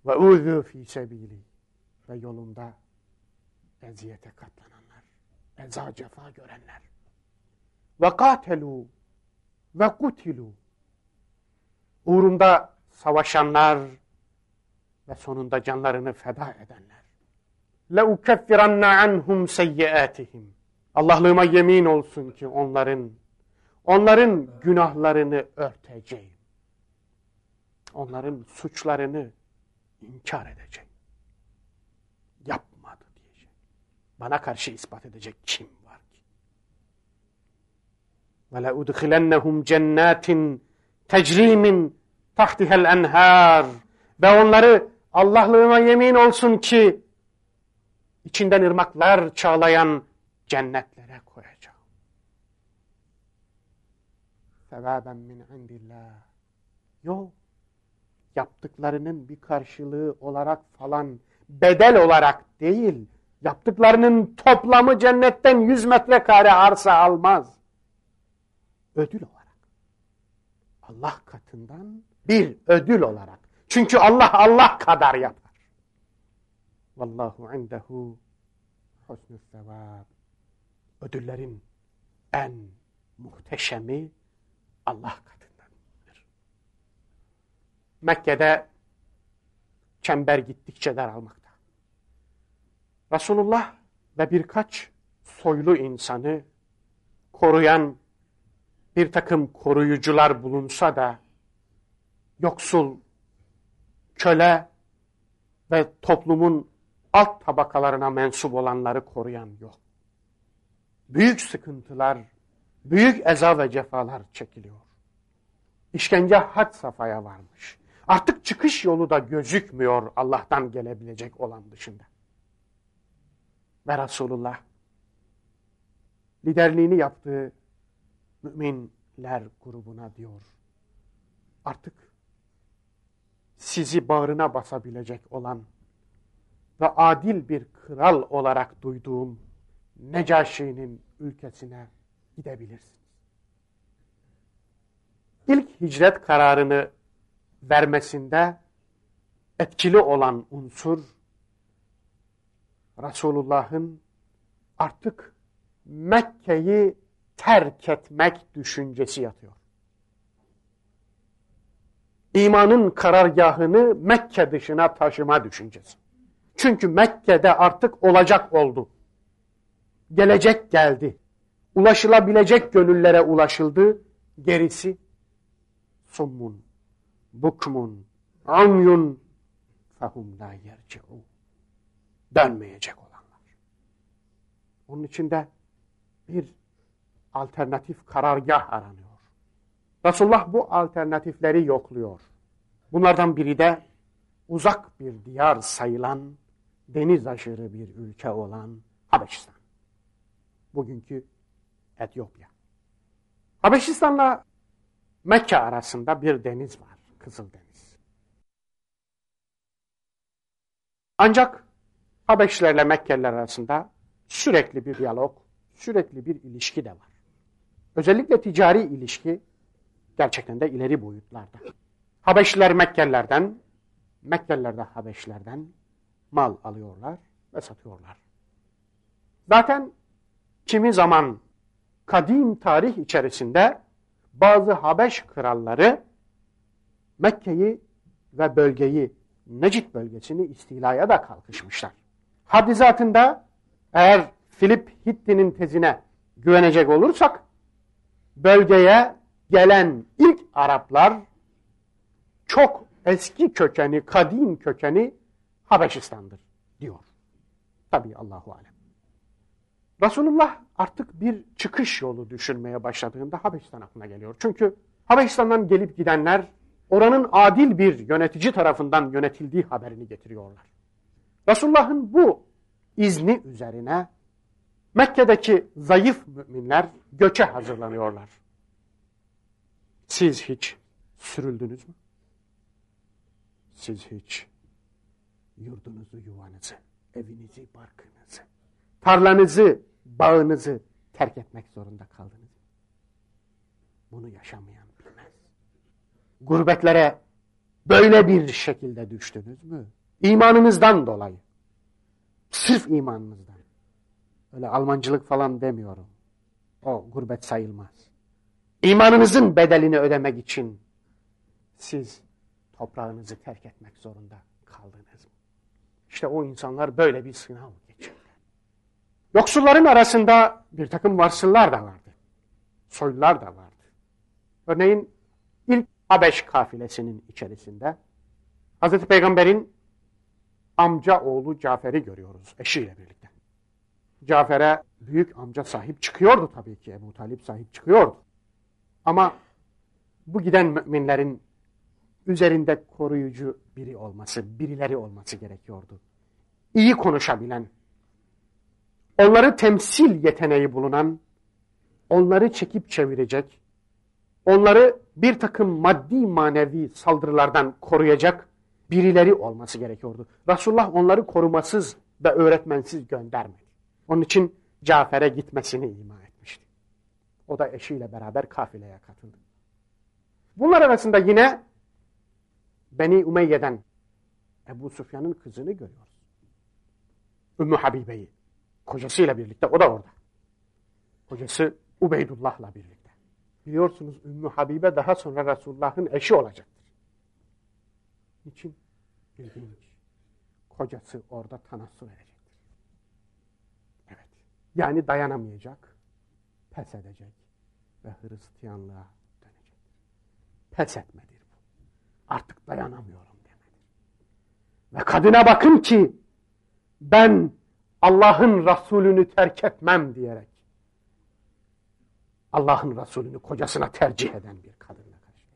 Ve uzu fi sebili ve yolunda eziyete katlananlar, eza cefa görenler. Ve katelu ve kutilu. Uğrunda savaşanlar ve sonunda canlarını feda edenler. Le ukeffiranna anhum seyyiatihim. Allah'lığıma yemin olsun ki onların onların günahlarını örteceğim. Onların suçlarını inkar edeceğim. Yapmadı diyecek. Bana karşı ispat edecek kim ve la udkhilennehum cennetin tecrimin tahtihel enhar. Ve onları Allah'lığıma yemin olsun ki içinden ırmaklar çağlayan cennetlere koyacağım. Sevaben min indillah. Yok. Yaptıklarının bir karşılığı olarak falan bedel olarak değil, yaptıklarının toplamı cennetten 100 metrekare arsa almaz. Ödül olarak. Allah katından bir ödül olarak. Çünkü Allah Allah kadar yapar. Vallahu indehu husnü sevab. Ödüllerin en muhteşemi Allah katındandır. Mekke'de çember gittikçe daralmakta. Resulullah ve birkaç soylu insanı koruyan bir takım koruyucular bulunsa da yoksul, köle ve toplumun alt tabakalarına mensup olanları koruyan yok. Büyük sıkıntılar, büyük eza ve cefalar çekiliyor. İşkence had safhaya varmış. Artık çıkış yolu da gözükmüyor Allah'tan gelebilecek olan dışında. Ve Resulullah liderliğini yaptığı müminler grubuna diyor. Artık sizi bağrına basabilecek olan ve adil bir kral olarak duyduğum Necaşi'nin ülkesine gidebilirsiniz. İlk hicret kararını vermesinde etkili olan unsur Resulullah'ın artık Mekke'yi terk etmek düşüncesi yatıyor imanın karargahını Mekke dışına taşıma düşüncesi. Çünkü Mekke'de artık olacak oldu. Gelecek geldi. Ulaşılabilecek gönüllere ulaşıldı. Gerisi summun, bukmun, amyun fehum la yerci'u. Dönmeyecek olanlar. Onun içinde bir alternatif karargah aranıyor. Resulullah bu alternatifleri yokluyor. Bunlardan biri de uzak bir diyar sayılan, deniz aşırı bir ülke olan Habeşistan. Bugünkü Etiyopya. Habeşistan'la Mekke arasında bir deniz var, Kızıldeniz. Ancak Habeşlilerle Mekkeliler arasında sürekli bir diyalog, sürekli bir ilişki de var. Özellikle ticari ilişki Gerçekten de ileri boyutlarda. Habeşliler Mekkelilerden, Mekkeliler de Habeşlilerden mal alıyorlar ve satıyorlar. Zaten kimi zaman kadim tarih içerisinde bazı Habeş kralları Mekke'yi ve bölgeyi, Necid bölgesini istilaya da kalkışmışlar. Haddi zatında eğer Filip Hitti'nin tezine güvenecek olursak bölgeye gelen ilk Araplar çok eski kökeni, kadim kökeni Habeşistan'dır diyor. Tabii Allahu alem. Resulullah artık bir çıkış yolu düşünmeye başladığında Habeşistan aklına geliyor. Çünkü Habeşistan'dan gelip gidenler oranın adil bir yönetici tarafından yönetildiği haberini getiriyorlar. Resulullah'ın bu izni üzerine Mekke'deki zayıf müminler göçe hazırlanıyorlar. Siz hiç sürüldünüz mü? Siz hiç yurdunuzu, yuvanızı, evinizi, barkınızı, tarlanızı, bağınızı terk etmek zorunda kaldınız. Bunu yaşamayan bilmez. Gurbetlere böyle bir şekilde düştünüz mü? İmanınızdan dolayı. Sırf imanınızdan. Öyle Almancılık falan demiyorum. O gurbet sayılmaz. İmanınızın bedelini ödemek için siz toprağınızı terk etmek zorunda kaldınız? İşte o insanlar böyle bir sınav geçirdi. Yoksulların arasında bir takım varsıllar da vardı. Soylular da vardı. Örneğin ilk Habeş kafilesinin içerisinde Hazreti Peygamber'in amca oğlu Cafer'i görüyoruz eşiyle birlikte. Cafer'e büyük amca sahip çıkıyordu tabii ki. Ebu Talip sahip çıkıyordu. Ama bu giden müminlerin üzerinde koruyucu biri olması, birileri olması gerekiyordu. İyi konuşabilen, onları temsil yeteneği bulunan, onları çekip çevirecek, onları bir takım maddi manevi saldırılardan koruyacak birileri olması gerekiyordu. Resulullah onları korumasız ve öğretmensiz göndermedi. Onun için Cafer'e gitmesini ima etmişti. O da eşiyle beraber kafileye katıldı. Bunlar arasında yine Beni Umeyye'den Ebu Sufyan'ın kızını görüyoruz. Ümmü Habibe'yi. Kocasıyla birlikte. O da orada. Kocası Ubeydullah'la birlikte. Biliyorsunuz Ümmü Habibe daha sonra Resulullah'ın eşi olacaktır. Niçin? İlginç. Kocası orada tanassur edecektir. Yani dayanamayacak, pes edecek ve Hristiyanlığa dönecektir. Pes etmedir bu. Artık dayanamıyorum demedir. Ve kadına bakın ki ben Allah'ın Resulünü terk etmem diyerek Allah'ın Resulünü kocasına tercih eden bir kadınla karşı.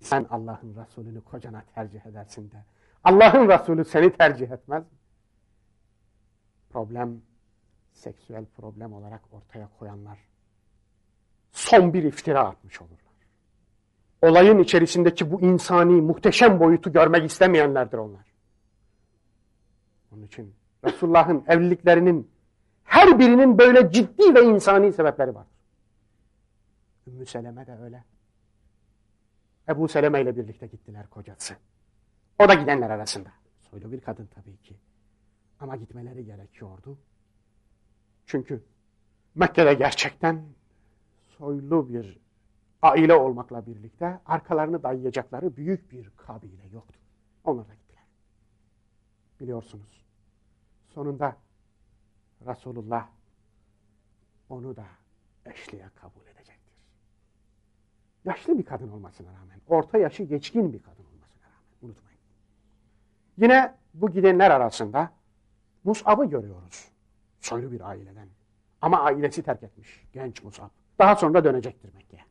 Sen Allah'ın Resulünü kocana tercih edersin de Allah'ın Resulü seni tercih etmez mi? Problem seksüel problem olarak ortaya koyanlar son bir iftira atmış olurlar. Olayın içerisindeki bu insani muhteşem boyutu görmek istemeyenlerdir onlar. Onun için Resulullah'ın evliliklerinin her birinin böyle ciddi ve insani sebepleri var. Ümmü Seleme de öyle. Ebu Seleme ile birlikte gittiler kocası. O da gidenler arasında. Soylu bir kadın tabii ki. Ama gitmeleri gerekiyordu. Çünkü Mekke'de gerçekten soylu bir aile olmakla birlikte arkalarını dayayacakları büyük bir kabile yoktu. Onlar da gittiler. Biliyorsunuz. Sonunda Resulullah onu da eşliğe kabul edecektir. Yaşlı bir kadın olmasına rağmen, orta yaşı geçkin bir kadın olmasına rağmen unutmayın. Yine bu gidenler arasında Mus'ab'ı görüyoruz. Soylu bir aileden. Ama ailesi terk etmiş. Genç Mus'ab. Daha sonra dönecektir Mekke'ye.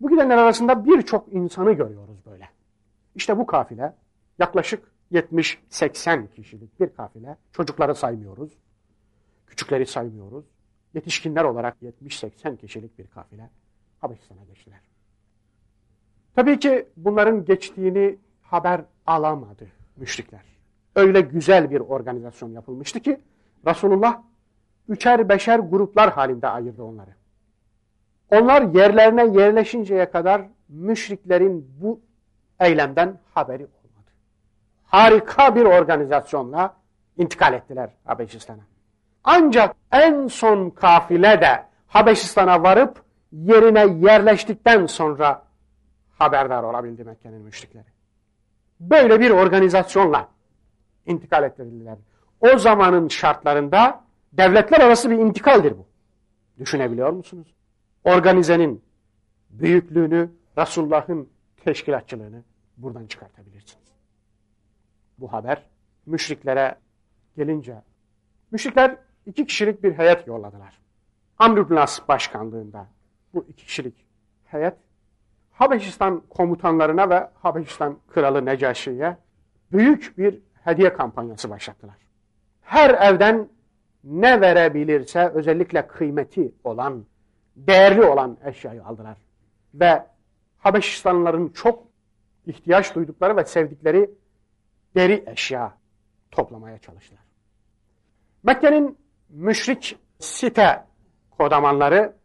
Bu gidenler arasında birçok insanı görüyoruz böyle. İşte bu kafile yaklaşık 70-80 kişilik bir kafile. Çocukları saymıyoruz. Küçükleri saymıyoruz. Yetişkinler olarak 70-80 kişilik bir kafile Habeşistan'a geçtiler. Tabii ki bunların geçtiğini haber alamadı müşrikler. Öyle güzel bir organizasyon yapılmıştı ki Resulullah üçer beşer gruplar halinde ayırdı onları. Onlar yerlerine yerleşinceye kadar müşriklerin bu eylemden haberi olmadı. Harika bir organizasyonla intikal ettiler Habeşistan'a. Ancak en son kafile de Habeşistan'a varıp yerine yerleştikten sonra haberdar olabildi Mekke'nin müşrikleri. Böyle bir organizasyonla intikal ettirildiler. O zamanın şartlarında Devletler arası bir intikaldir bu. Düşünebiliyor musunuz? Organizenin büyüklüğünü, Resulullah'ın teşkilatçılığını buradan çıkartabilirsiniz. Bu haber müşriklere gelince, müşrikler iki kişilik bir heyet yolladılar. Amr ibn As başkanlığında bu iki kişilik heyet Habeşistan komutanlarına ve Habeşistan kralı Necaşi'ye büyük bir hediye kampanyası başlattılar. Her evden ne verebilirse özellikle kıymeti olan, değerli olan eşyayı aldılar. Ve Habeşistanlıların çok ihtiyaç duydukları ve sevdikleri deri eşya toplamaya çalıştılar. Mekke'nin müşrik site kodamanları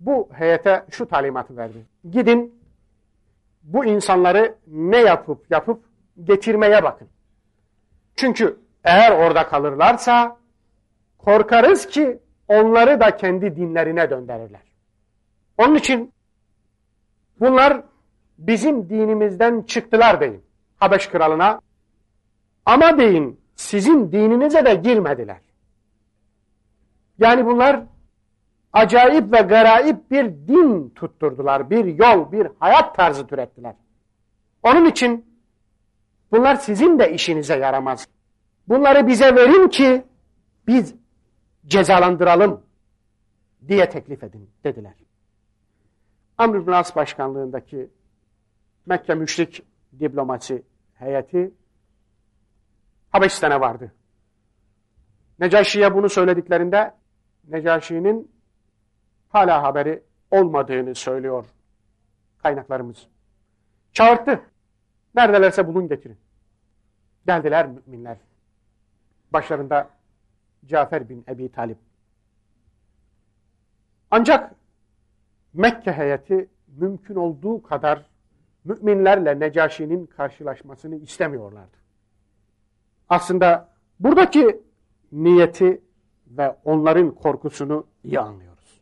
bu heyete şu talimatı verdi. Gidin bu insanları ne yapıp yapıp getirmeye bakın. Çünkü eğer orada kalırlarsa korkarız ki onları da kendi dinlerine döndürürler. Onun için bunlar bizim dinimizden çıktılar deyin Habeş kralına. Ama deyin sizin dininize de girmediler. Yani bunlar acayip ve garaip bir din tutturdular. Bir yol, bir hayat tarzı türettiler. Onun için bunlar sizin de işinize yaramaz. Bunları bize verin ki biz cezalandıralım diye teklif edin dediler. Amr ibn As başkanlığındaki Mekke müşrik diplomasi heyeti Habeşistan'a vardı. Necaşi'ye bunu söylediklerinde Necaşi'nin hala haberi olmadığını söylüyor kaynaklarımız. Çağırttı. Neredelerse bulun getirin. Geldiler müminler. Başlarında Cafer bin Ebi Talip. Ancak Mekke heyeti mümkün olduğu kadar müminlerle Necaşi'nin karşılaşmasını istemiyorlardı. Aslında buradaki niyeti ve onların korkusunu iyi anlıyoruz.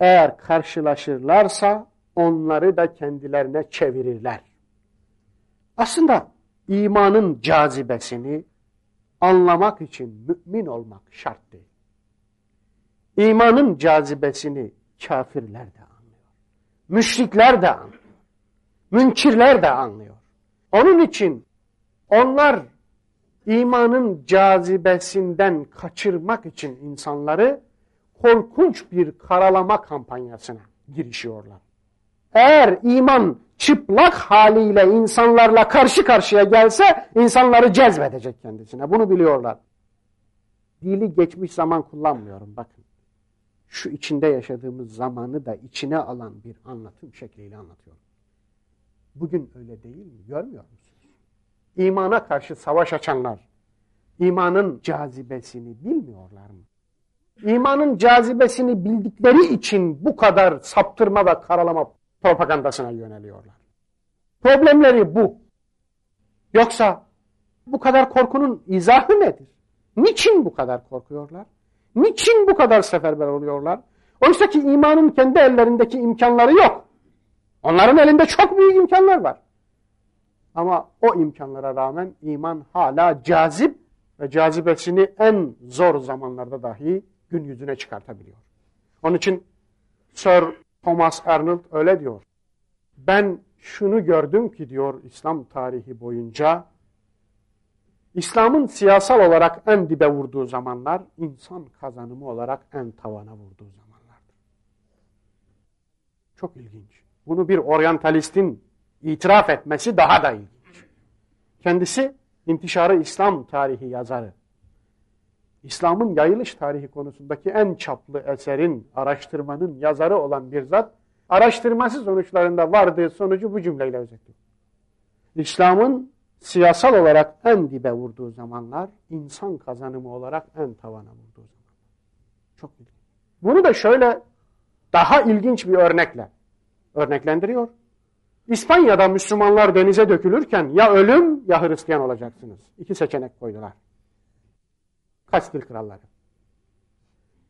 Eğer karşılaşırlarsa onları da kendilerine çevirirler. Aslında imanın cazibesini anlamak için mümin olmak şart değil. İmanın cazibesini kafirler de anlıyor. Müşrikler de anlıyor. Münkirler de anlıyor. Onun için onlar imanın cazibesinden kaçırmak için insanları korkunç bir karalama kampanyasına girişiyorlar. Eğer iman çıplak haliyle insanlarla karşı karşıya gelse insanları cezbedecek kendisine. Bunu biliyorlar. Dili geçmiş zaman kullanmıyorum bakın. Şu içinde yaşadığımız zamanı da içine alan bir anlatım şekliyle anlatıyorum. Bugün öyle değil mi? Görmüyor musunuz? İmana karşı savaş açanlar imanın cazibesini bilmiyorlar mı? İmanın cazibesini bildikleri için bu kadar saptırma ve karalama propagandasına yöneliyorlar. Problemleri bu. Yoksa bu kadar korkunun izahı nedir? Niçin bu kadar korkuyorlar? Niçin bu kadar seferber oluyorlar? Oysa ki imanın kendi ellerindeki imkanları yok. Onların elinde çok büyük imkanlar var. Ama o imkanlara rağmen iman hala cazip ve cazibesini en zor zamanlarda dahi gün yüzüne çıkartabiliyor. Onun için Sir Thomas Arnold öyle diyor. Ben şunu gördüm ki diyor İslam tarihi boyunca İslam'ın siyasal olarak en dibe vurduğu zamanlar insan kazanımı olarak en tavana vurduğu zamanlardır. Çok ilginç. Bunu bir oryantalistin itiraf etmesi daha da ilginç. Kendisi intişarı İslam tarihi yazarı. İslam'ın yayılış tarihi konusundaki en çaplı eserin, araştırmanın yazarı olan bir zat, araştırması sonuçlarında vardığı sonucu bu cümleyle özetliyor. İslam'ın siyasal olarak en dibe vurduğu zamanlar, insan kazanımı olarak en tavana vurduğu zamanlar. Çok ilginç. Bunu da şöyle daha ilginç bir örnekle örneklendiriyor. İspanya'da Müslümanlar denize dökülürken ya ölüm ya Hristiyan olacaksınız. İki seçenek koydular. Kastil kralları.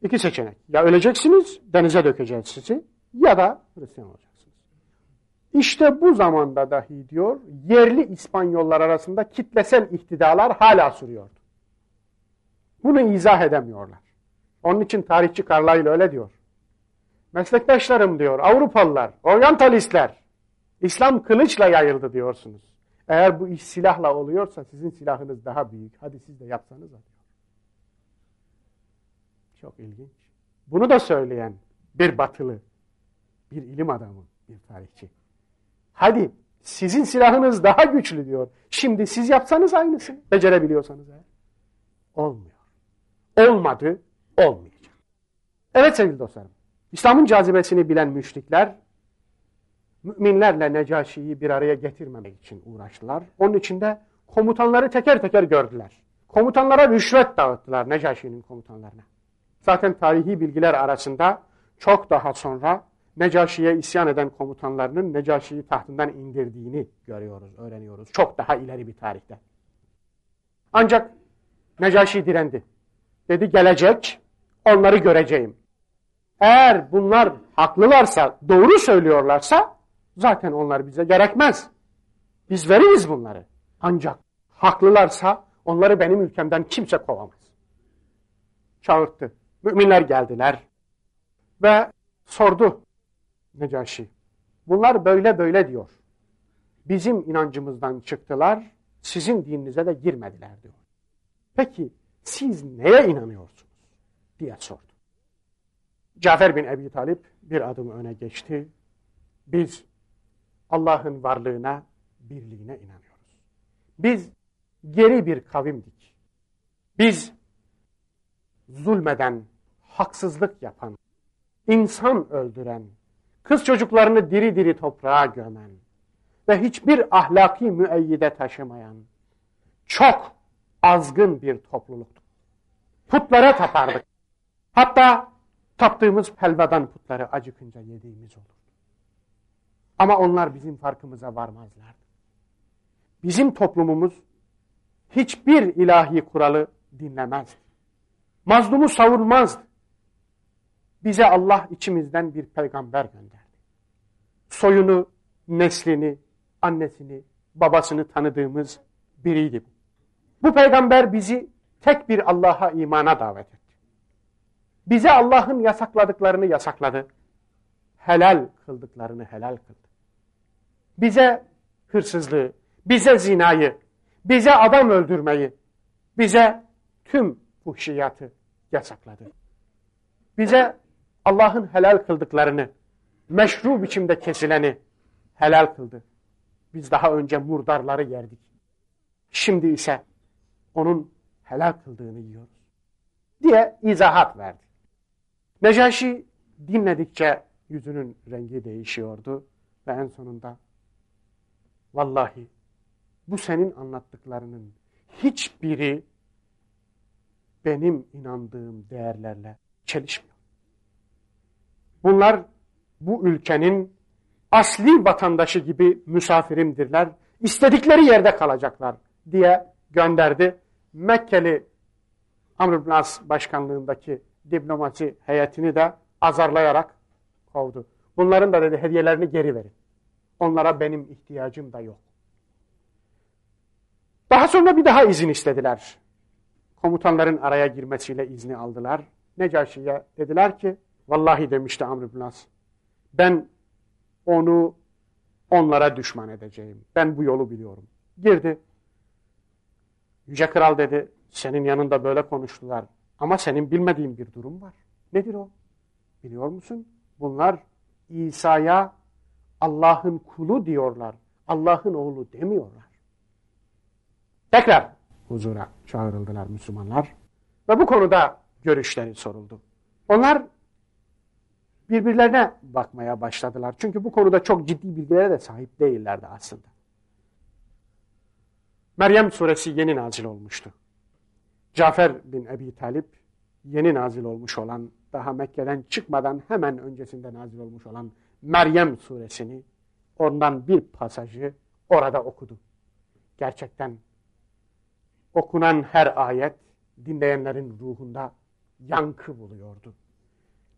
İki seçenek. Ya öleceksiniz, denize dökeceğiz sizi ya da Hristiyan olacaksınız. İşte bu zamanda dahi diyor, yerli İspanyollar arasında kitlesel ihtidalar hala sürüyordu. Bunu izah edemiyorlar. Onun için tarihçi Carlyle öyle diyor. Meslektaşlarım diyor, Avrupalılar, oryantalistler, İslam kılıçla yayıldı diyorsunuz. Eğer bu iş silahla oluyorsa sizin silahınız daha büyük. Hadi siz de yapsanız diyor. Çok ilginç. Bunu da söyleyen bir batılı, bir ilim adamı, bir tarihçi. Hadi sizin silahınız daha güçlü diyor. Şimdi siz yapsanız aynısını. Becerebiliyorsanız eğer. Olmuyor. Olmadı, olmayacak. Evet sevgili dostlarım. İslam'ın cazibesini bilen müşrikler müminlerle Necaşi'yi bir araya getirmemek için uğraştılar. Onun için de komutanları teker teker gördüler. Komutanlara rüşvet dağıttılar Necaşi'nin komutanlarına. Zaten tarihi bilgiler arasında çok daha sonra Necaşi'ye isyan eden komutanlarının Necaşi'yi tahtından indirdiğini görüyoruz, öğreniyoruz. Çok daha ileri bir tarihte. Ancak Necaşi direndi. Dedi gelecek, onları göreceğim. Eğer bunlar haklılarsa, doğru söylüyorlarsa zaten onlar bize gerekmez. Biz veririz bunları. Ancak haklılarsa onları benim ülkemden kimse kovamaz. Çağırttı. Müminler geldiler ve sordu Necaşi. Bunlar böyle böyle diyor. Bizim inancımızdan çıktılar, sizin dininize de girmediler diyor. Peki siz neye inanıyorsunuz? diye sordu. Cafer bin Ebi Talip bir adım öne geçti. Biz Allah'ın varlığına, birliğine inanıyoruz. Biz geri bir kavimdik. Biz zulmeden, haksızlık yapan, insan öldüren, kız çocuklarını diri diri toprağa gömen ve hiçbir ahlaki müeyyide taşımayan çok azgın bir topluluktuk. Putlara tapardık. Hatta taptığımız helvadan putları acıkınca yediğimiz olurdu. Ama onlar bizim farkımıza varmazlardı. Bizim toplumumuz hiçbir ilahi kuralı dinlemezdi. Mazlumu savurmazdı. Bize Allah içimizden bir peygamber gönderdi. Soyunu, neslini, annesini, babasını tanıdığımız biriydi bu. Bu peygamber bizi tek bir Allah'a imana davet etti. Bize Allah'ın yasakladıklarını yasakladı. Helal kıldıklarını helal kıldı. Bize hırsızlığı, bize zinayı, bize adam öldürmeyi, bize tüm fuhşiyatı yasakladı. Bize Allah'ın helal kıldıklarını, meşru biçimde kesileni helal kıldı. Biz daha önce murdarları yerdik. Şimdi ise onun helal kıldığını yiyoruz. Diye izahat verdi. Necaşi dinledikçe yüzünün rengi değişiyordu ve en sonunda vallahi bu senin anlattıklarının hiçbiri benim inandığım değerlerle çelişmiyor. Bunlar bu ülkenin asli vatandaşı gibi misafirimdirler. İstedikleri yerde kalacaklar diye gönderdi. Mekkeli Amr ibn As başkanlığındaki diplomasi heyetini de azarlayarak kovdu. Bunların da dedi hediyelerini geri verin. Onlara benim ihtiyacım da yok. Daha sonra bir daha izin istediler. Komutanların araya girmesiyle izni aldılar. Necaşi'ye dediler ki, vallahi demişti Amr ibn As, ben onu onlara düşman edeceğim. Ben bu yolu biliyorum. Girdi. Yüce Kral dedi, senin yanında böyle konuştular. Ama senin bilmediğin bir durum var. Nedir o? Biliyor musun? Bunlar İsa'ya Allah'ın kulu diyorlar. Allah'ın oğlu demiyorlar. Tekrar huzura çağrıldılar Müslümanlar. Ve bu konuda görüşleri soruldu. Onlar birbirlerine bakmaya başladılar. Çünkü bu konuda çok ciddi bilgilere de sahip değillerdi aslında. Meryem suresi yeni nazil olmuştu. Cafer bin Ebi Talip yeni nazil olmuş olan, daha Mekke'den çıkmadan hemen öncesinde nazil olmuş olan Meryem suresini, ondan bir pasajı orada okudu. Gerçekten okunan her ayet dinleyenlerin ruhunda yankı buluyordu.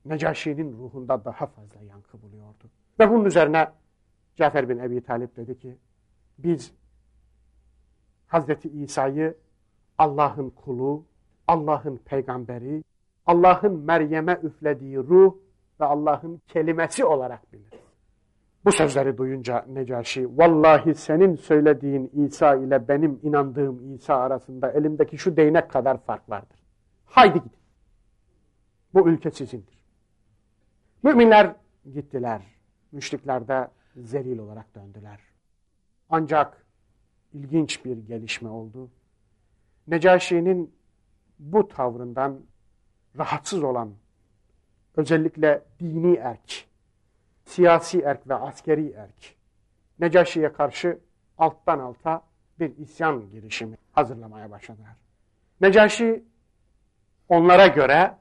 Necaşi'nin ruhunda daha fazla yankı buluyordu. Ve bunun üzerine Cafer bin Ebi Talip dedi ki, biz Hazreti İsa'yı Allah'ın kulu, Allah'ın peygamberi, Allah'ın Meryem'e üflediği ruh ve Allah'ın kelimesi olarak bilir. Bu sözleri duyunca Necaşi, vallahi senin söylediğin İsa ile benim inandığım İsa arasında elimdeki şu değnek kadar fark vardır. Haydi gidin. Bu ülke sizindir. Müminler gittiler. Müşrikler de zelil olarak döndüler. Ancak ilginç bir gelişme oldu. Necaşi'nin bu tavrından rahatsız olan özellikle dini erk, siyasi erk ve askeri erk Necaşi'ye karşı alttan alta bir isyan girişimi hazırlamaya başladılar. Necaşi onlara göre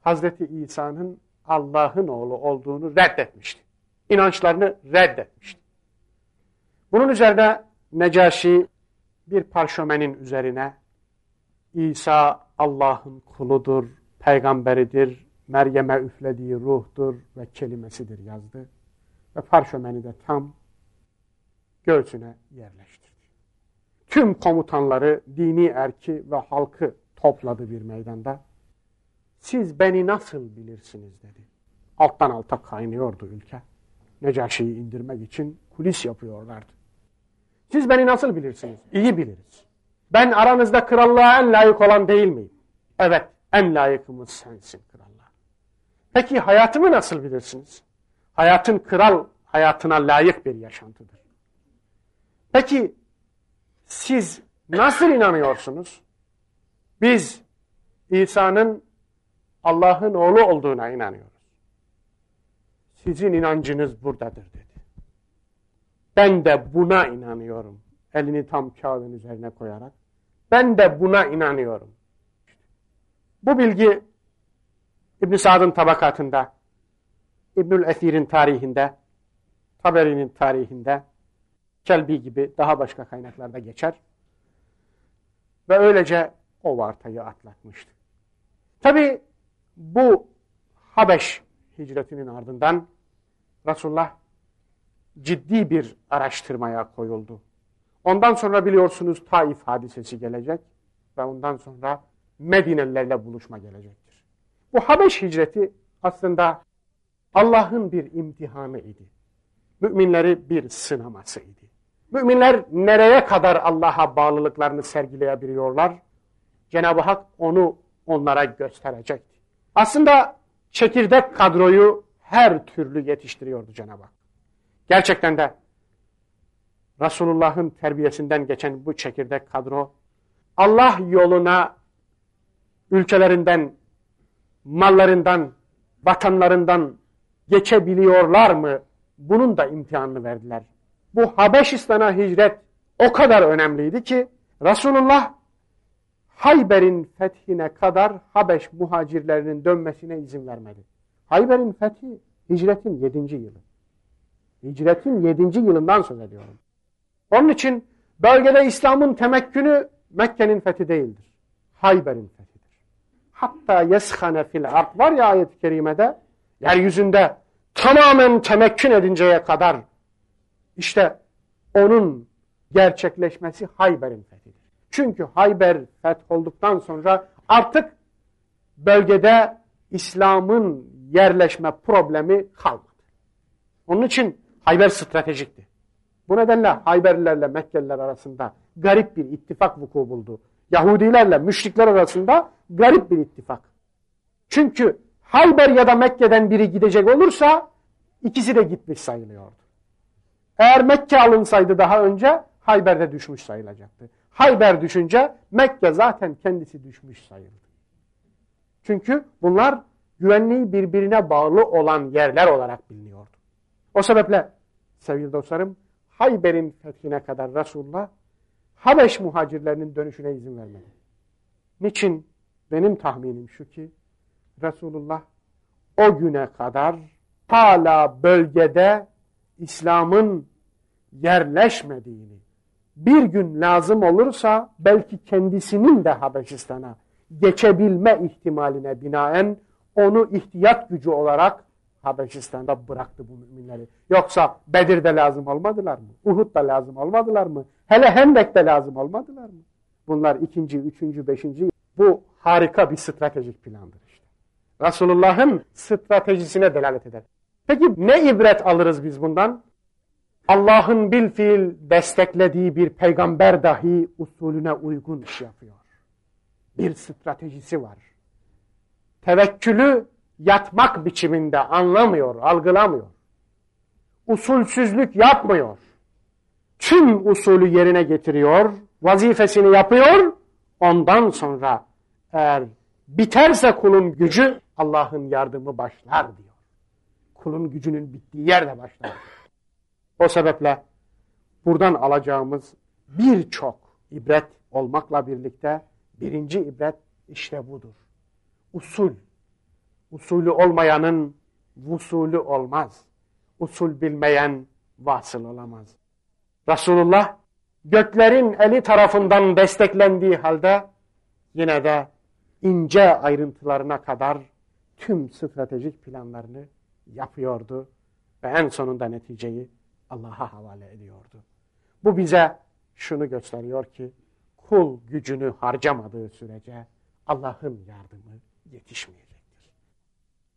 Hazreti İsa'nın Allah'ın oğlu olduğunu reddetmişti. İnançlarını reddetmişti. Bunun üzerine Necaşi bir parşömenin üzerine İsa Allah'ın kuludur, peygamberidir, Meryem'e üflediği ruhtur ve kelimesidir yazdı. Ve parşömeni de tam göğsüne yerleştirdi. Tüm komutanları, dini erki ve halkı topladı bir meydanda. Siz beni nasıl bilirsiniz dedi. Alttan alta kaynıyordu ülke. Necaşi'yi indirmek için kulis yapıyorlardı. Siz beni nasıl bilirsiniz? İyi biliriz. Ben aranızda krallığa en layık olan değil miyim? Evet, en layıkımız sensin krallığa. Peki hayatımı nasıl bilirsiniz? Hayatın kral hayatına layık bir yaşantıdır. Peki siz nasıl inanıyorsunuz? Biz İsa'nın Allah'ın oğlu olduğuna inanıyoruz. Sizin inancınız buradadır dedi. Ben de buna inanıyorum. Elini tam kağıdın üzerine koyarak. Ben de buna inanıyorum. Bu bilgi İbn Sa'd'ın tabakatında, İbnül Esir'in tarihinde, Taberi'nin tarihinde, Kelbi gibi daha başka kaynaklarda geçer. Ve öylece o vartayı atlatmıştı. Tabi bu Habeş hicretinin ardından Resulullah ciddi bir araştırmaya koyuldu. Ondan sonra biliyorsunuz Taif hadisesi gelecek ve ondan sonra Medinelilerle buluşma gelecektir. Bu Habeş hicreti aslında Allah'ın bir imtihanı idi. Müminleri bir sınaması idi. Müminler nereye kadar Allah'a bağlılıklarını sergileyebiliyorlar? Cenab-ı Hak onu onlara gösterecekti. Aslında çekirdek kadroyu her türlü yetiştiriyordu Cenab-ı Hak. Gerçekten de Resulullah'ın terbiyesinden geçen bu çekirdek kadro Allah yoluna ülkelerinden, mallarından, vatanlarından geçebiliyorlar mı? Bunun da imtihanını verdiler. Bu Habeşistan'a hicret o kadar önemliydi ki Resulullah Hayber'in fethine kadar Habeş muhacirlerinin dönmesine izin vermedi. Hayber'in fethi hicretin yedinci yılı. Hicretin yedinci yılından söz ediyorum. Onun için bölgede İslam'ın temekkünü Mekke'nin fethi değildir. Hayber'in fethidir. Hatta yeshane fil ard var ya ayet-i kerimede yeryüzünde tamamen temekkün edinceye kadar işte onun gerçekleşmesi Hayber'in fethidir. Çünkü Hayber olduktan sonra artık bölgede İslam'ın yerleşme problemi kalmadı. Onun için Hayber stratejikti. Bu nedenle Hayberlilerle Mekkeliler arasında garip bir ittifak vuku buldu. Yahudilerle müşrikler arasında garip bir ittifak. Çünkü Hayber ya da Mekke'den biri gidecek olursa ikisi de gitmiş sayılıyordu. Eğer Mekke alınsaydı daha önce Hayber'de düşmüş sayılacaktı. Hayber düşünce Mekke zaten kendisi düşmüş sayıldı. Çünkü bunlar güvenliği birbirine bağlı olan yerler olarak biliniyordu. O sebeple sevgili dostlarım Hayber'in fethine kadar Resulullah Habeş muhacirlerinin dönüşüne izin vermedi. Niçin? Benim tahminim şu ki Resulullah o güne kadar hala bölgede İslam'ın yerleşmediğini, bir gün lazım olursa belki kendisinin de Habeşistan'a geçebilme ihtimaline binaen onu ihtiyat gücü olarak Habeşistan'da bıraktı bu müminleri. Yoksa Bedir'de lazım olmadılar mı? Uhud'da lazım olmadılar mı? Hele Hendek'te lazım olmadılar mı? Bunlar ikinci, üçüncü, beşinci bu harika bir stratejik plandır işte. Resulullah'ın stratejisine delalet eder. Peki ne ibret alırız biz bundan? Allah'ın bil fiil desteklediği bir peygamber dahi usulüne uygun iş yapıyor. Bir stratejisi var. Tevekkülü yatmak biçiminde anlamıyor, algılamıyor. Usulsüzlük yapmıyor. Tüm usulü yerine getiriyor, vazifesini yapıyor. Ondan sonra eğer biterse kulun gücü Allah'ın yardımı başlar diyor. Kulun gücünün bittiği yerde başlar. O sebeple buradan alacağımız birçok ibret olmakla birlikte birinci ibret işte budur. Usul. Usulü olmayanın vusulü olmaz. Usul bilmeyen vasıl olamaz. Resulullah göklerin eli tarafından desteklendiği halde yine de ince ayrıntılarına kadar tüm stratejik planlarını yapıyordu ve en sonunda neticeyi Allah'a havale ediyordu. Bu bize şunu gösteriyor ki kul gücünü harcamadığı sürece Allah'ın yardımı